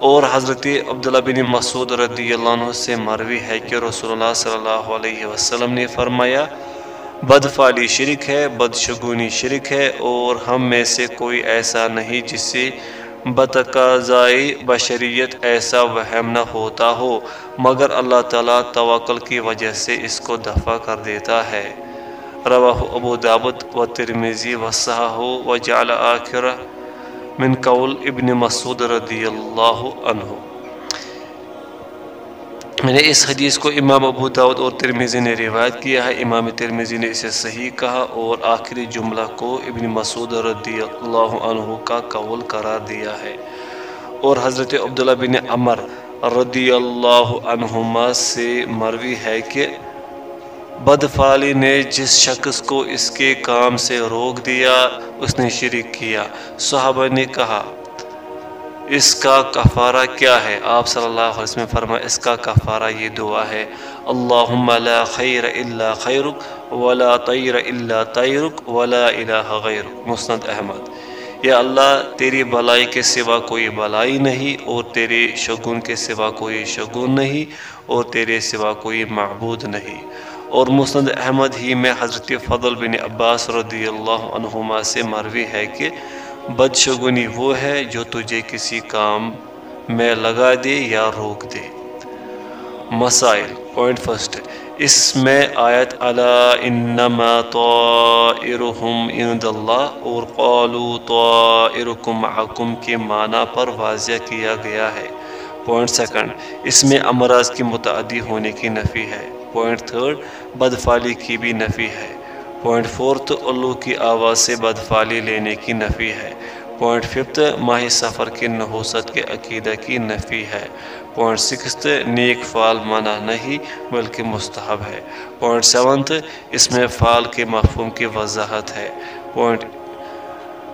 اور حضرت عبداللہ بن مسعود رضی اللہ عنہ سے مروی ہے کہ رسول اللہ صلی اللہ علیہ وسلم نے فرمایا بدفالی شرک ہے بدشگونی شرک ہے اور ہم میں سے کوئی ایسا نہیں جس سے بتقاضائی بشریت ایسا وہم نہ ہوتا ہو، مگر اللہ تعالیٰ توکل کی وجہ سے اس کو دفع کر دیتا ہے۔ رواہ ابو دعوت و ترمیزی و صحاح و جعل آخر من قول ابن مسعود رضی اللہ عنہ۔ میں نے اس حدیث کو امام ابو داود اور ترمیزی نے روایت کیا ہے۔ امام ترمیزی نے اسے صحیح کہا اور آخری جملہ کو ابن مسعود رضی اللہ عنہ کا قول قرار دیا ہے۔ اور حضرت عبداللہ بن عمر رضی اللہ عنہما سے مروی ہے کہ بدفالی نے جس شخص کو اس کے کام سے روک دیا، اس نے شرک کیا۔ صحابہ نے کہا اس کا کفارہ کیا ہے؟ آپ صلی اللہ علیہ وسلم فرمایا، اس کا کفارہ یہ دعا ہے، اللہم لا خیر الا خیرک ولا طیر الا طیرک ولا الہ غیرک۔ مسند احمد۔ یا اللہ، تیری بلائی کے سوا کوئی بلائی نہیں اور تیرے شگون کے سوا کوئی شگون نہیں اور تیرے سوا کوئی معبود نہیں۔ اور مسند احمد ہی میں حضرت فضل بن عباس رضی اللہ عنہما سے مروی ہے کہ بدشگنی وہ ہے جو تجھے کسی کام میں لگا دے یا روک دے۔ مسائل پوائنٹ فرسٹ اس میں آیت علا انما طائرہم عند اللہ اور قالو طائرکم معکم کے معنی پر واضح کیا گیا ہے۔ پوائنٹ سیکنڈ اس میں امراض کی متعدی ہونے کی نفی ہے۔ پوائنٹ تھرڈ بدفالی کی بھی نفی ہے۔ پوائنٹ فورتھ، الو کی آواز سے بدفالی لینے کی نفی ہے۔ پوائنٹ ففتھ، ماہ سفر کی نحوست کے عقیدہ کی نفی ہے۔ پوائنٹ سکستھ، نیک فعال منع نہیں بلکہ مستحب ہے۔ پوائنٹ سیونتھ، اس میں فعال کے مفہوم کی وضاحت ہے۔ پوائنٹ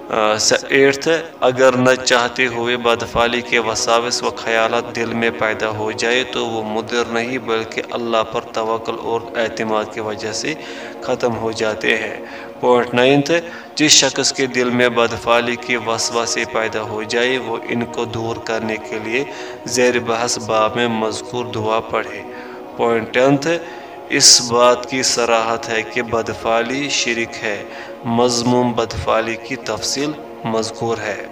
ایٹھ، اگر نہ چاہتے ہوئے بدفالی کے وساوس و خیالات دل میں پیدا ہو جائے تو وہ مدر نہیں، بلکہ اللہ پر توکل اور اعتماد کی وجہ سے ختم ہو جاتے ہیں۔ پوائنٹ نائنتھ، جس شخص کے دل میں بدفالی کی وسوہ سے پیدا ہو جائے، وہ ان کو دور کرنے کے لیے زیر بحث باب میں مذکور دعا پڑھے۔ پوائنٹ ٹینتھ، اس بات کی سراحت ہے کہ بدفالی شرک ہے۔ مضموم بدفالی کی تفصیل مذکور ہے۔